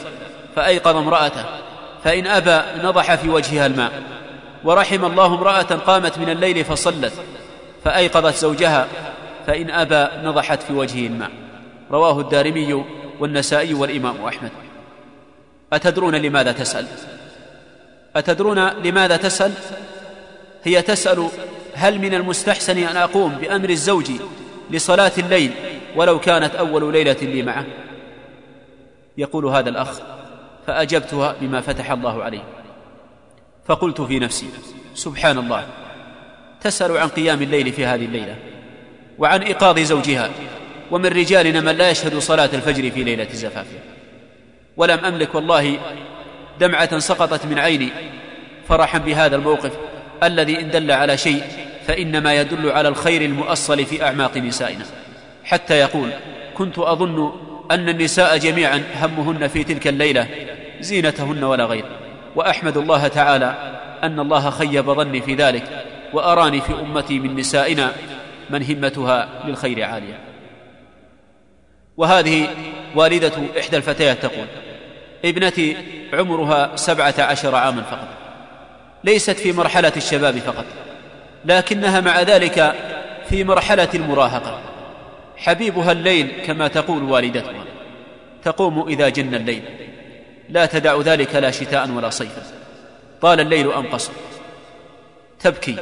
فأيقظ امرأته فإن أبى نضح في وجهها الماء. ورحم الله امرأة قامت من الليل فصلت فأيقظت زوجها فإن أبى نضحت في وجهه الماء. رواه الدارمي والنسائي والإمام أحمد. أتدرون لماذا تسأل؟ أتدرون لماذا تسأل؟ هي تسأل هل من المستحسن أن أقوم بأمر الزوج لصلاة الليل ولو كانت أول ليلة لي معه؟ يقول هذا الأخ. فأجبتها بما فتح الله عليه. فقلت في نفسي سبحان الله تسأل عن قيام الليل في هذه الليلة وعن إيقاظ زوجها ومن رجالنا من لا يشهد صلاة الفجر في ليلة زفافه ولم أملك والله دمعة سقطت من عيني فرحا بهذا الموقف الذي إن دل على شيء فإنما يدل على الخير المؤصل في أعماق نسائنا. حتى يقول كنت أظن أن النساء جميعا همهن في تلك الليلة زينتهن ولا غير. وأحمد الله تعالى أن الله خيب ظني في ذلك وأراني في أمتي من نسائنا من همتها للخير عالية وهذه والدة إحدى الفتيات تقول ابنتي عمرها سبعة عشر عاما فقط. ليست في مرحلة الشباب فقط لكنها مع ذلك في مرحلة المراهقة. حبيبها الليل كما تقول والدتها. تقوم إذا جن الليل. لا تدع ذلك لا شتاء ولا صيفا طال الليل أم قصر تبكي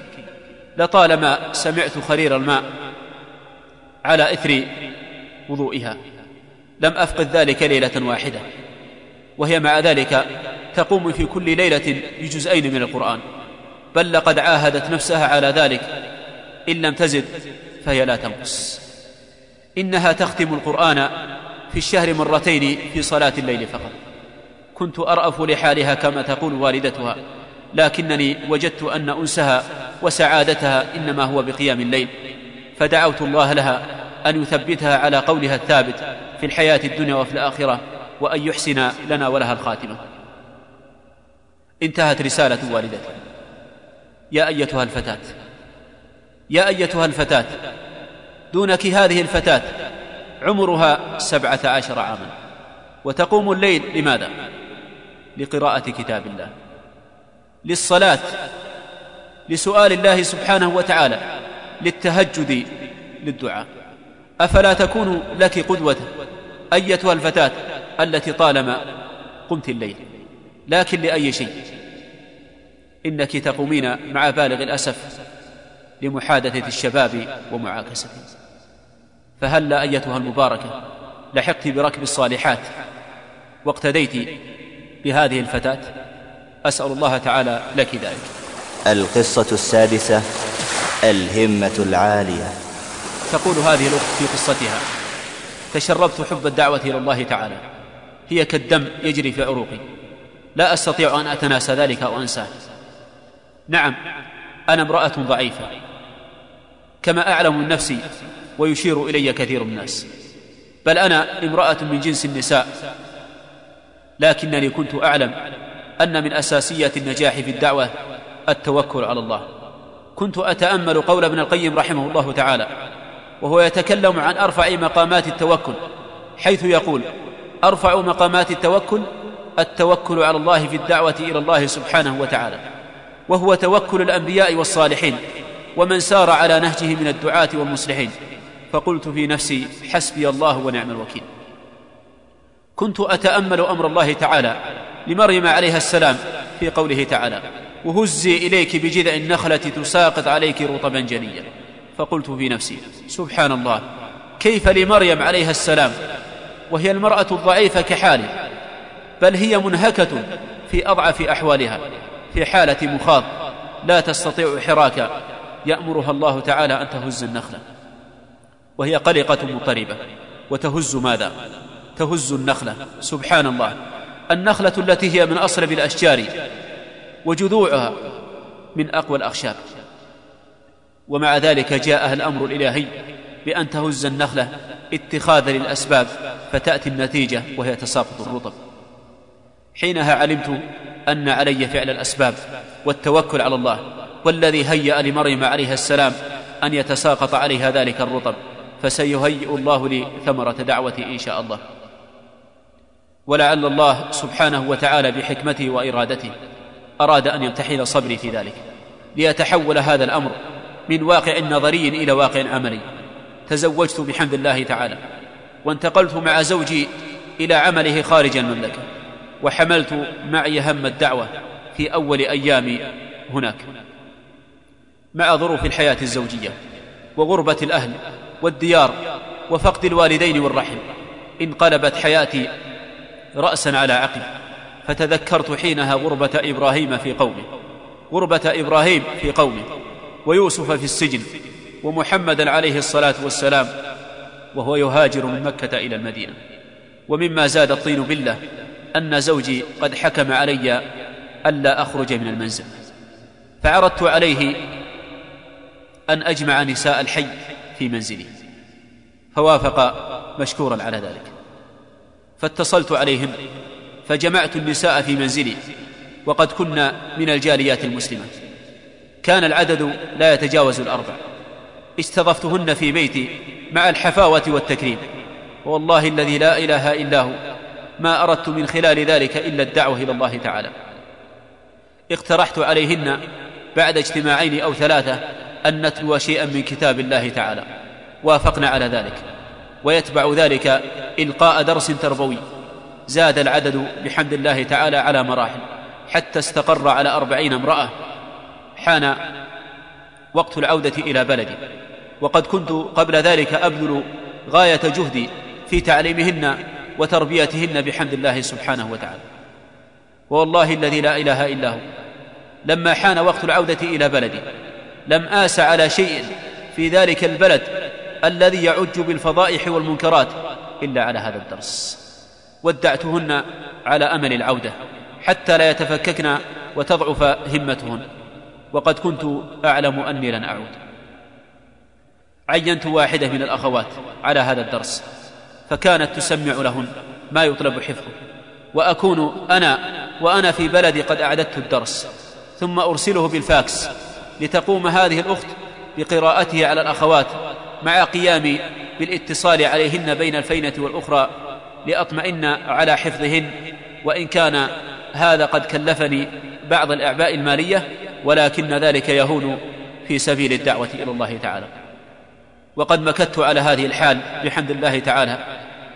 لطالما سمعت خرير الماء على إثر وضوئها. لم أفقد ذلك ليلة واحدة. وهي مع ذلك تقوم في كل ليلة بجزئين من القرآن. بل لقد عاهدت نفسها على ذلك. إن لم تزد فهي لا تنقص. إنها تختم القرآن في الشهر مرتين في صلاة الليل فقط. كنت أرأف لحالها كما تقول والدتها لكنني وجدت أن أنسها وسعادتها إنما هو بقيام الليل. فدعوت الله لها أن يثبتها على قولها الثابت في الحياة الدنيا وفي الآخرة وأن يحسن لنا ولها الخاتمة انتهت رسالة والدتي. يا أيتها الفتاة يا أيتها الفتاة دونك هذه الفتاة عمرها سبعة عشر عاما. وتقوم الليل لماذا؟ لقراءة كتاب الله. للصلاة. لسؤال الله سبحانه وتعالى. للتهجد للدعاء. أفلا تكون لك قدوة أيتها الفتاة التي طالما قمت الليل؟ لكن لأي شيء. إنك تقومين مع بالغ الأسف لمحادثة الشباب ومعاكستهم فهلا أيتها المباركة؟ لحقت بركب الصالحات. واقتديت بهذه الفتاة. أسأل الله تعالى لك ذلك. القصة السادسة الهمة العالية. تقول هذه الأخت في قصتها تشربت حب الدعوة إلى الله تعالى. هي كالدم يجري في عروقي. لا أستطيع أن أتناسى ذلك أو أنساه. نعم أنا امرأة ضعيفة. كما أعلم من نفسي ويشير إلي كثير من الناس. بل أنا امرأة من جنس النساء. لكنني كنت أعلم أن من أساسيات النجاح في الدعوة التوكل على الله. كنت أتأمل قول ابن القيم رحمه الله تعالى وهو يتكلم عن أرفع مقامات التوكل حيث يقول أرفع مقامات التوكل التوكل على الله في الدعوة إلى الله سبحانه وتعالى وهو توكل الأنبياء والصالحين ومن سار على نهجه من الدعاة والمصلحين. فقلت في نفسي حسبي الله ونعم الوكيل. كنت أتأمل أمر الله تعالى لمريم عليها السلام في قوله تعالى وهزي إليك بجذع النخلة تساقط عليك رطبا جنيا. فقلت في نفسي سبحان الله كيف لمريم عليها السلام وهي المرأة الضعيفة كحالي بل هي منهكة في أضعف أحوالها في حالة مخاض لا تستطيع حراكا يأمرها الله تعالى أن تهز النخلة. وهي قلقة مضطربة. وتهز ماذا؟ تهز النخلة. سبحان الله النخلة التي هي من أصلب الأشجار وجذوعها من أقوى الأخشاب. ومع ذلك جاءها الأمر الإلهي بأن تهز النخلة اتخاذا للأسباب فتأتي النتيجة وهي تساقط الرطب. حينها علمت أن علي فعل الأسباب والتوكل على الله والذي هيأ لمريم عليها السلام أن يتساقط عليها ذلك الرطب. فسيهيئ الله لي ثمرة دعوتي إن شاء الله. ولعل الله سبحانه وتعالى بحكمته وإرادته أراد أن يمتحن صبري في ذلك ليتحول هذا الأمر من واقع نظري إلى واقع عملي. تزوجت بحمد الله تعالى وانتقلت مع زوجي إلى عمله خارج المملكه وحملت معي هم الدعوة في أول أيامي هناك مع ظروف الحياة الزوجية وغربة الأهل والديار وفقد الوالدين والرحم انقلبت حياتي راسا على عقب فتذكرت حينها غربة إبراهيم في قومه غربة إبراهيم في قومه ويوسف في السجن ومحمدا عليه الصلاة والسلام وهو يهاجر من مكة إلى المدينة. ومما زاد الطين بالله أن زوجي قد حكم علي ألا أخرج من المنزل. فعرضت عليه أن أجمع نساء الحي في منزلي. فوافق مشكورا على ذلك. فاتصلت عليهم فجمعت النساء في منزلي وقد كنا من الجاليات المسلمات كان العدد لا يتجاوز الأربع. استضفتهن في بيتي مع الحفاوة والتكريم. والله الذي لا إله إلا هو ما أردت من خلال ذلك إلا الدعوة إلى الله تعالى. اقترحت عليهن بعد اجتماعين أو ثلاثة أن نتلو شيئا من كتاب الله تعالى. وافقنا على ذلك. ويتبع ذلك إلقاء درس تربوي. زاد العدد بحمد الله تعالى على مراحل حتى استقر على أربعين امرأة. حان وقت العودة إلى بلدي. وقد كنت قبل ذلك أبذل غاية جهدي في تعليمهن وتربيتهن بحمد الله سبحانه وتعالى. والله الذي لا إله إلا هو. لما حان وقت العودة إلى بلدي لم آس على شيء في ذلك البلد الذي يعج بالفضائح والمنكرات إلا على هذا الدرس. ودعتهن على أمل العودة حتى لا يتفككن وتضعف همتهن. وقد كنت أعلم أني لن أعود. عينت واحدة من الأخوات على هذا الدرس فكانت تسمع لهن ما يطلب حفظه. وأكون أنا وأنا في بلدي قد أعددت الدرس ثم أرسله بالفاكس لتقوم هذه الأخت بقراءته على الأخوات مع قيامي بالاتصال عليهن بين الفينة والأخرى لأطمئن على حفظهن وإن كان هذا قد كلفني بعض الأعباء المالية ولكن ذلك يهون في سبيل الدعوة إلى الله تعالى. وقد مكثت على هذه الحال بحمد الله تعالى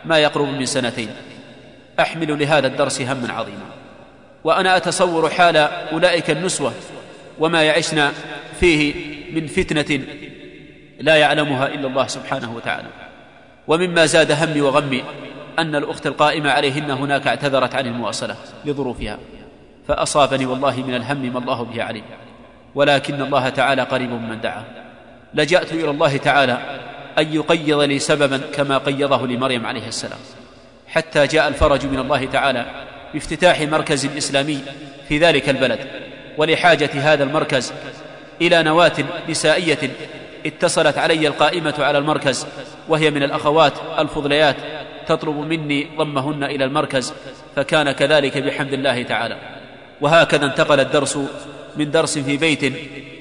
ما يقرب من سنتين. أحمل لهذا الدرس هما عظيما. وأنا أتصور حال أولئك النسوة وما يعشن فيه من فتنة لا يعلمها إلا الله سبحانه وتعالى. ومما زاد همي وغمي أن الأخت القائمة عليهن هناك اعتذرت عن المواصلة لظروفها فأصابني والله من الهم ما الله به عليم ولكن الله تعالى قريب من دعا. لجأت إلى الله تعالى أن يقيض لي سببا كما قيضه لمريم عليه السلام. حتى جاء الفرج من الله تعالى بافتتاح مركز إسلامي في ذلك البلد ولحاجة هذا المركز إلى نواة نسائية اتصلت علي القائمة على المركز وهي من الأخوات الفضليات تطلب مني ضمهن إلى المركز فكان كذلك بحمد الله تعالى. وهكذا انتقل الدرس من درس في بيت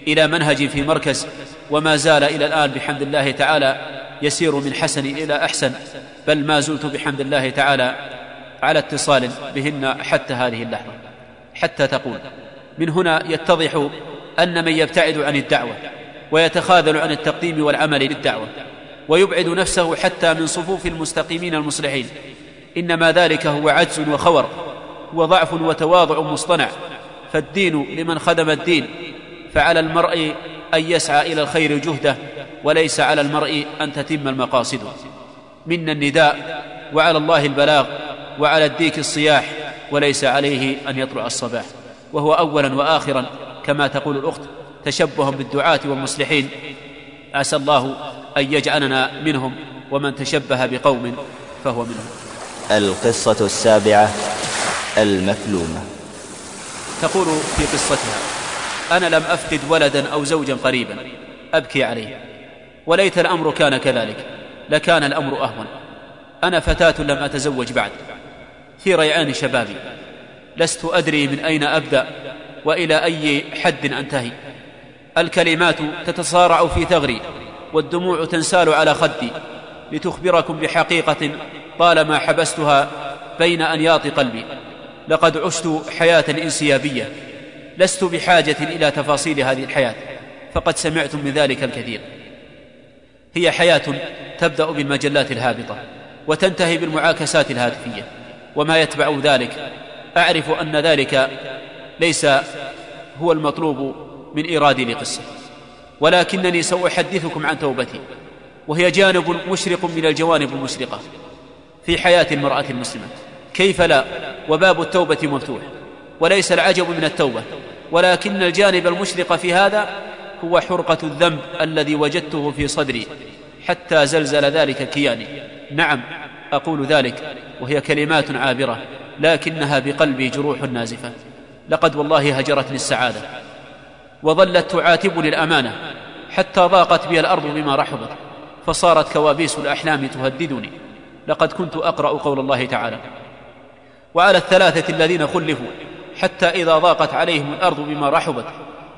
إلى منهج في مركز وما زال إلى الآن بحمد الله تعالى يسير من حسن إلى أحسن بل ما زلت بحمد الله تعالى على اتصال بهن حتى هذه اللحظة. حتى تقول من هنا يتضح أن من يبتعد عن الدعوة. ويتخاذل عن التقديم والعمل للدعوة ويبعد نفسه حتى من صفوف المستقيمين المصلحين. إنما ذلك هو عجز وخور هو ضعف وتواضع مصطنع. فالدين لمن خدم الدين فعلى المرء أن يسعى إلى الخير جهده وليس على المرء أن تتم المقاصد. منا النداء وعلى الله البلاغ وعلى الديك الصياح وليس عليه أن يطلع الصباح. وهو أولا وآخرا كما تقول الأخت تشبها بالدعاة والمصلحين. عسى الله أن يجعلنا منهم ومن تشبه بقوم فهو منهم. القصة السابعة المكلومة. تقول في قصتها أنا لم أفقد ولدا أو زوجا قريبا أبكي عليه. وليت الأمر كان كذلك لكان الأمر أهون. أنا فتاة لم أتزوج بعد. في ريعان شبابي. لست أدري من أين أبدأ وإلى أي حد أنتهي. الكلمات تتصارع في ثغري والدموع تنسال على خدي لتخبركم بحقيقة طالما حبستها بين انياط قلبي. لقد عشت حياة انسيابية لست بحاجة إلى تفاصيل هذه الحياة فقد سمعتم من ذلك الكثير. هي حياة تبدأ بالمجلات الهابطة وتنتهي بالمعاكسات الهاتفية وما يتبع ذلك أعرف أن ذلك ليس هو المطلوب من إيرادي لقصة. ولكنني سأحدثكم عن توبتي وهي جانب مشرق من الجوانب المشرقة في حياة المرأة المسلمة. كيف لا؟ وباب التوبة مفتوح وليس العجب من التوبة ولكن الجانب المشرق في هذا هو حرقة الذنب الذي وجدته في صدري حتى زلزل ذلك كياني. نعم أقول ذلك وهي كلمات عابرة لكنها بقلبي جروح نازفة. لقد والله هجرتني السعادة. وظلت تعاتبني الامانه حتى ضاقت بي الأرض بما رحبت فصارت كوابيس الأحلام تهددني. لقد كنت أقرأ قول الله تعالى وعلى الثلاثة الذين خلفوا حتى إذا ضاقت عليهم الأرض بما رحبت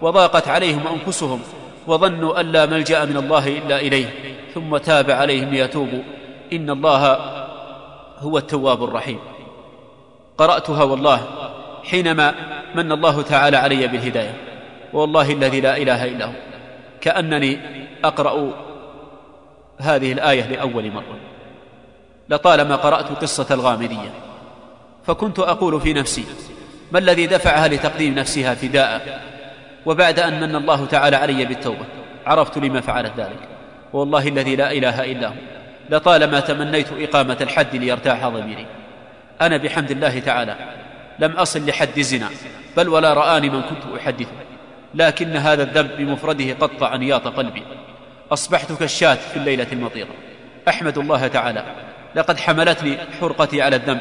وضاقت عليهم أنفسهم وظنوا أن لا ملجأ من الله إلا إليه ثم تاب عليهم ليتوبوا إن الله هو التواب الرحيم. قرأتها والله حينما من الله تعالى علي بالهداية. والله الذي لا إله إلا هو. كأنني أقرأ هذه الآية لأول مرة. لطالما قرأت قصة الغامدية. فكنت أقول في نفسي ما الذي دفعها لتقديم نفسها فداء؟ وبعد أن من الله تعالى علي بالتوبة عرفت لما فعلت ذلك. والله الذي لا إله إلا هو. لطالما تمنيت إقامة الحد ليرتاح ضميري. أنا بحمد الله تعالى لم أصل لحد الزنا بل ولا رآني من كنت أحدثه. لكن هذا الذنب بمفرده قطع انياط قلبي. أصبحت كالشاة في الليلة المطيرة. أحمد الله تعالى لقد حملتني حرقتي على الذنب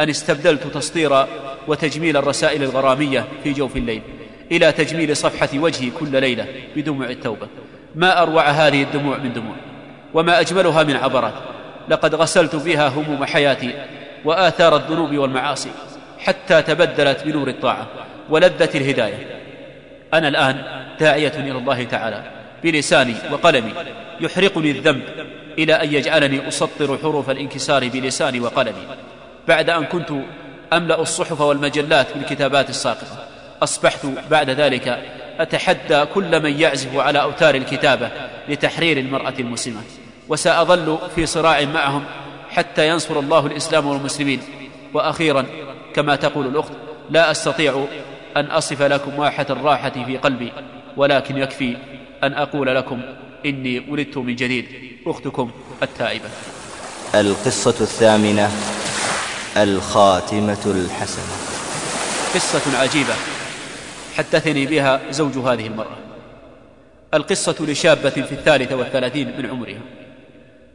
أن استبدلت تسطير وتجميل الرسائل الغرامية في جوف الليل إلى تجميل صفحة وجهي كل ليلة بدموع التوبة. ما أروع هذه الدموع من دموع وما أجملها من عبرات. لقد غسلت بها هموم حياتي وآثار الذنوب والمعاصي حتى تبدلت بنور الطاعة ولذه الهداية. أنا الآن داعية إلى الله تعالى بلساني وقلمي يحرقني الذنب إلى أن يجعلني أسطر حروف الانكسار بلساني وقلمي. بعد أن كنت أملأ الصحف والمجلات بالكتابات الساقطة أصبحت بعد ذلك أتحدى كل من يعزف على أوتار الكتابة لتحرير المرأة المسلمة. وسأظل في صراع معهم حتى ينصر الله الإسلام والمسلمين. وأخيرا كما تقول الأخت لا أستطيع أن أصف لكم واحة الراحة في قلبي ولكن يكفي أن أقول لكم إني ولدت من جديد أختكم التائبة. القصة الثامنة الخاتمة الحسنة. قصة عجيبة حدثني بها زوج هذه المراه القصة لشابة في الثالثة والثلاثين من عمرها.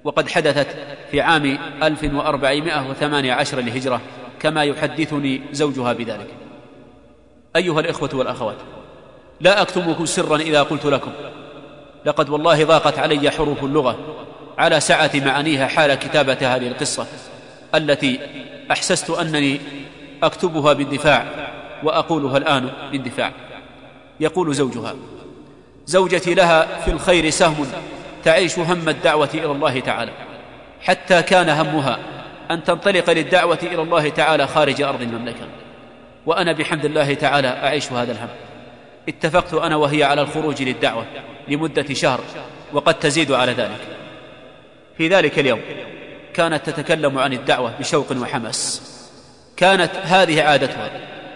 وقد حدثت في عام 1418 للهجرة كما يحدثني زوجها بذلك. أيها الإخوة والأخوات لا أكتمكم سرا إذا قلت لكم لقد والله ضاقت علي حروف اللغة على سعة معانيها حال كتابة هذه القصة التي أحسست أنني أكتبها باندفاع وأقولها الآن باندفاع. يقول زوجها زوجتي لها في الخير سهم تعيش هم الدعوة إلى الله تعالى حتى كان همها أن تنطلق للدعوة إلى الله تعالى خارج أرض المملكة. وأنا بحمد الله تعالى أعيش هذا الهم. اتفقت أنا وهي على الخروج للدعوة لمدة شهر وقد تزيد على ذلك. في ذلك اليوم كانت تتكلم عن الدعوة بشوق وحماس. كانت هذه عادتها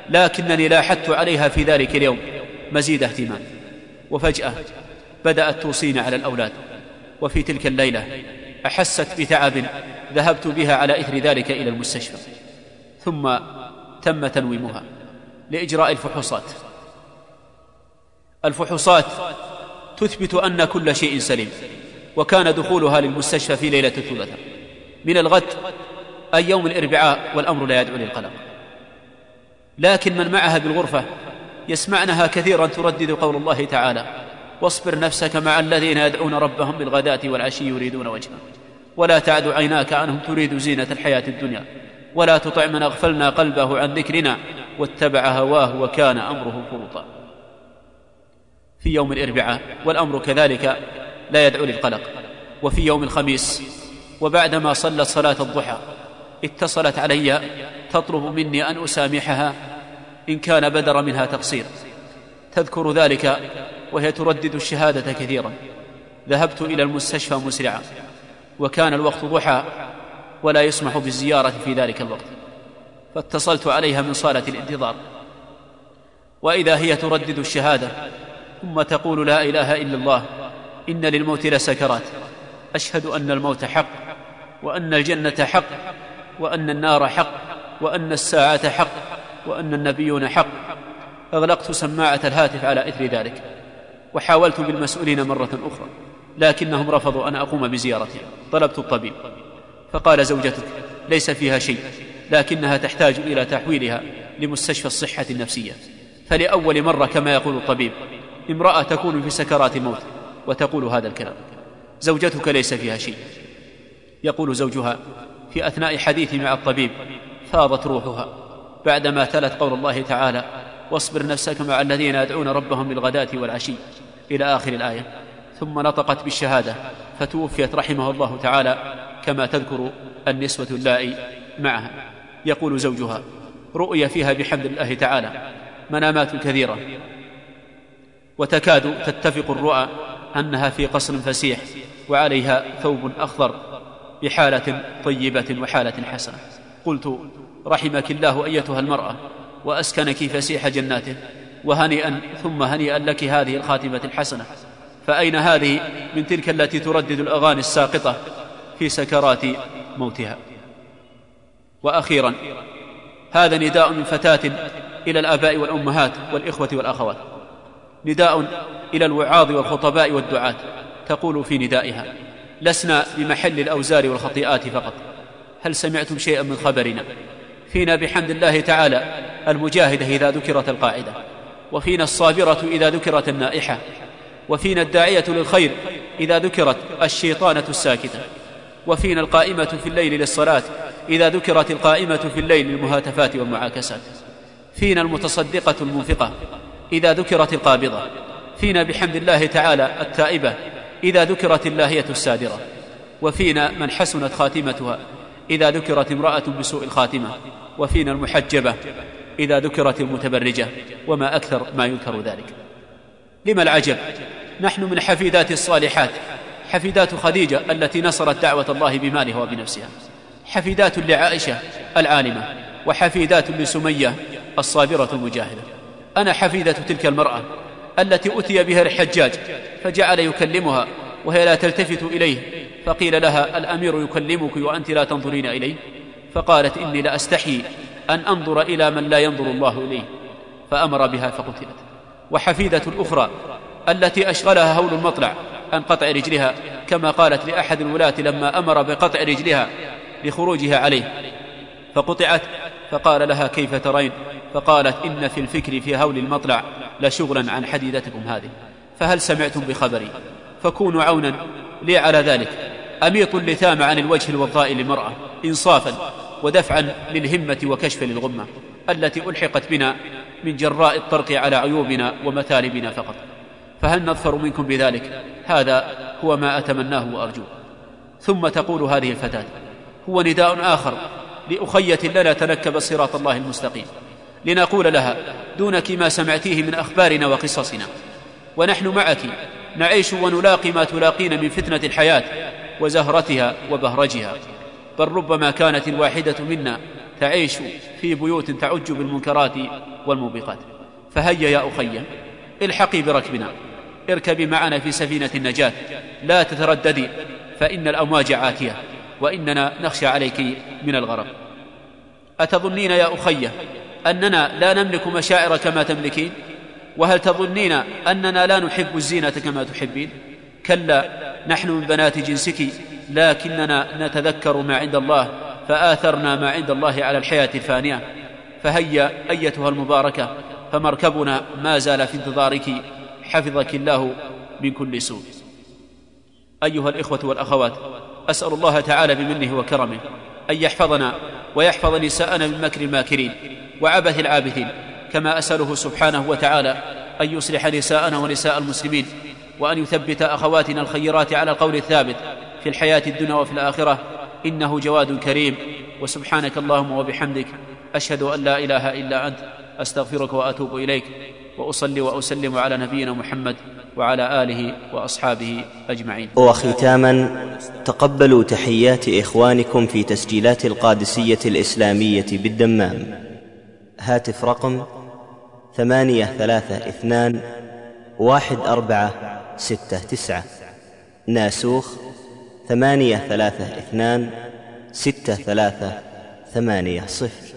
لكنني لاحظت عليها في ذلك اليوم مزيد اهتمام. وفجأة بدأت توصيني على الأولاد. وفي تلك الليلة أحست بتعب ذهبت بها على إثر ذلك إلى المستشفى. ثم تم تنويمها لإجراء الفحوصات. الفحوصات تثبت أن كل شيء سليم وكان دخولها للمستشفى في ليلة الثلاثاء. من الغد أي يوم الإربعاء والأمر لا يدعو للقلق. لكن من معها بالغرفة يسمعنها كثيرا تردد قول الله تعالى واصبر نفسك مع الذين يدعون ربهم بالغداة والعشي يريدون وجهه ولا تعد عيناك عنهم تريد زينة الحياة الدنيا. ولا تطع من أغفلنا قلبه عن ذكرنا واتبع هواه وكان أمره فرطا في يوم الإربعاء والأمر كذلك لا يدعو للقلق. وفي يوم الخميس وبعدما صلت صلاة الضحى اتصلت علي تطلب مني أن أسامحها إن كان بدر منها تقصير. تذكر ذلك وهي تردد الشهادة كثيرا. ذهبت إلى المستشفى مسرعا. وكان الوقت ضحى ولا يسمح بالزيارة في ذلك الوقت فاتصلت عليها من صالة الانتظار. وإذا هي تردد الشهادة ثم تقول لا إله إلا الله إن للموت لسكرات. أشهد أن الموت حق وأن الجنة حق وأن النار حق وأن الساعة حق وأن النبيون حق. أغلقت سماعة الهاتف على إثر ذلك وحاولت بالمسؤولين مرة أخرى لكنهم رفضوا أن أقوم بزيارتها طلبت الطبيب. فقال زوجتك ليس فيها شيء لكنها تحتاج إلى تحويلها لمستشفى الصحة النفسية. فلأول مرة كما يقول الطبيب امرأة تكون في سكرات الموت وتقول هذا الكلام زوجتك ليس فيها شيء. يقول زوجها في أثناء حديثي مع الطبيب فاضت روحها. بعدما تلت قول الله تعالى واصبر نفسك مع الذين يدعون ربهم بالغداة والعشي إلى آخر الآية ثم نطقت بالشهادة فتوفيت رحمه الله تعالى كما تذكر النسوة اللائي معها. يقول زوجها رؤي فيها بحمد الله تعالى منامات كثيرة. وتكاد تتفق الرؤى أنها في قصر فسيح وعليها ثوب أخضر بحالة طيبة وحالة حسنة. قلت رحمك الله أيتها المرأة وأسكنك فسيح جناته وهنيئا ثم هنيئا لك هذه الخاتمة الحسنة. فأين هذه من تلك التي تردد الأغاني الساقطة في سكرات موتها. وأخيرا هذا نداء من فتاة إلى الآباء والأمهات والإخوة والأخوات. نداء إلى الوعاظ والخطباء والدعاة. تقول في ندائها لسنا بمحل الأوزار والخطيئات فقط. هل سمعتم شيئا من خبرنا؟ فينا بحمد الله تعالى المجاهدة إذا ذكرت القاعدة. وفينا الصابرة إذا ذكرت النائحة. وفينا الداعية للخير إذا ذكرت الشيطانة الساكتة. وفينا القائمة في الليل للصلاة إذا ذكرت القائمة في الليل للمهاتفات والمعاكسات. فينا المتصدقة المنفقة إذا ذكرت القابضة. فينا بحمد الله تعالى التائبة إذا ذكرت اللاهية السادرة. وفينا من حسنت خاتمتها إذا ذكرت امرأة بسوء الخاتمة. وفينا المحجبة إذا ذكرت المتبرجة. وما أكثر ما ينكر ذلك. لما العجب؟ نحن من حفيدات الصالحات. حفيدات خديجة التي نصرت دعوة الله بمالها وبنفسها. حفيدات لعائشة العالمة وحفيدات لسمية الصابرة المجاهدة. أنا حفيدة تلك المرأة التي أتي بها الحجاج فجعل يكلمها وهي لا تلتفت إليه. فقيل لها الأمير يكلمك وأنت لا تنظرين إليه؟ فقالت إني لاستحيي أن أنظر إلى من لا ينظر الله إليه. فأمر بها فقتلت. وحفيدة الأخرى التي أشغلها هول المطلع عن قطع رجلها كما قالت لأحد الولاة لما أمر بقطع رجلها لخروجها عليه. فقطعت فقال لها كيف ترين؟ فقالت إن في الفكر في هول المطلع لشغلا عن حديدتكم هذه. فهل سمعتم بخبري؟ فكونوا عونا لي على ذلك. أميط اللثام عن الوجه الوضاء للمرأة انصافا ودفعا للهمة وكشفا للغمة التي ألحقت بنا من جراء الطرق على عيوبنا ومثالبنا فقط. فهل نظفر منكم بذلك؟ هذا هو ما أتمناه وارجوه ثم تقول هذه الفتاة هو نداء آخر لأخية لنا تنكب صراط الله المستقيم. لنقول لها دونك ما سمعتيه من أخبارنا وقصصنا. ونحن معك نعيش ونلاقي ما تلاقين من فتنة الحياة وزهرتها وبهرجها. بل ربما كانت الواحدة منا تعيش في بيوت تعج بالمنكرات والموبقات. فهيا يا أخي الحقي بركبنا. اركبي معنا في سفينة النجاة. لا تترددي فإن الأمواج عاتيه وإننا نخشى عليك من الغرق. أتظنين يا أخي أننا لا نملك مشاعر كما تملكين؟ وهل تظنين أننا لا نحب الزينة كما تحبين؟ كلا نحن من بنات جنسك لكننا نتذكر ما عند الله فآثرنا ما عند الله على الحياة الفانية. فهيا أيتها المباركة فمركبنا ما زال في انتظارك. حفظك الله من كل سوء. أيها الإخوة والأخوات أسأل الله تعالى بمنه وكرمه أن يحفظنا ويحفظ نساءنا من مكر الماكرين وعبث العابثين كما أسأله سبحانه وتعالى أن يصلح نساءنا ونساء المسلمين وأن يثبت أخواتنا الخيرات على القول الثابت في الحياة الدنيا وفي الآخرة إنه جواد كريم. وسبحانك اللهم وبحمدك أشهد أن لا إله إلا أنت أستغفرك وأتوب إليك. وأصلي وأسلم على نبينا محمد وعلى آله وأصحابه أجمعين. وختاما تقبلوا تحيات إخوانكم في تسجيلات القادسية الإسلامية بالدمام. هاتف رقم ثمانية ثلاثة اثنان واحد أربعة ستة تسعة. ناسوخ ثمانية ثلاثة اثنان ستة ثلاثة ثمانية صفر.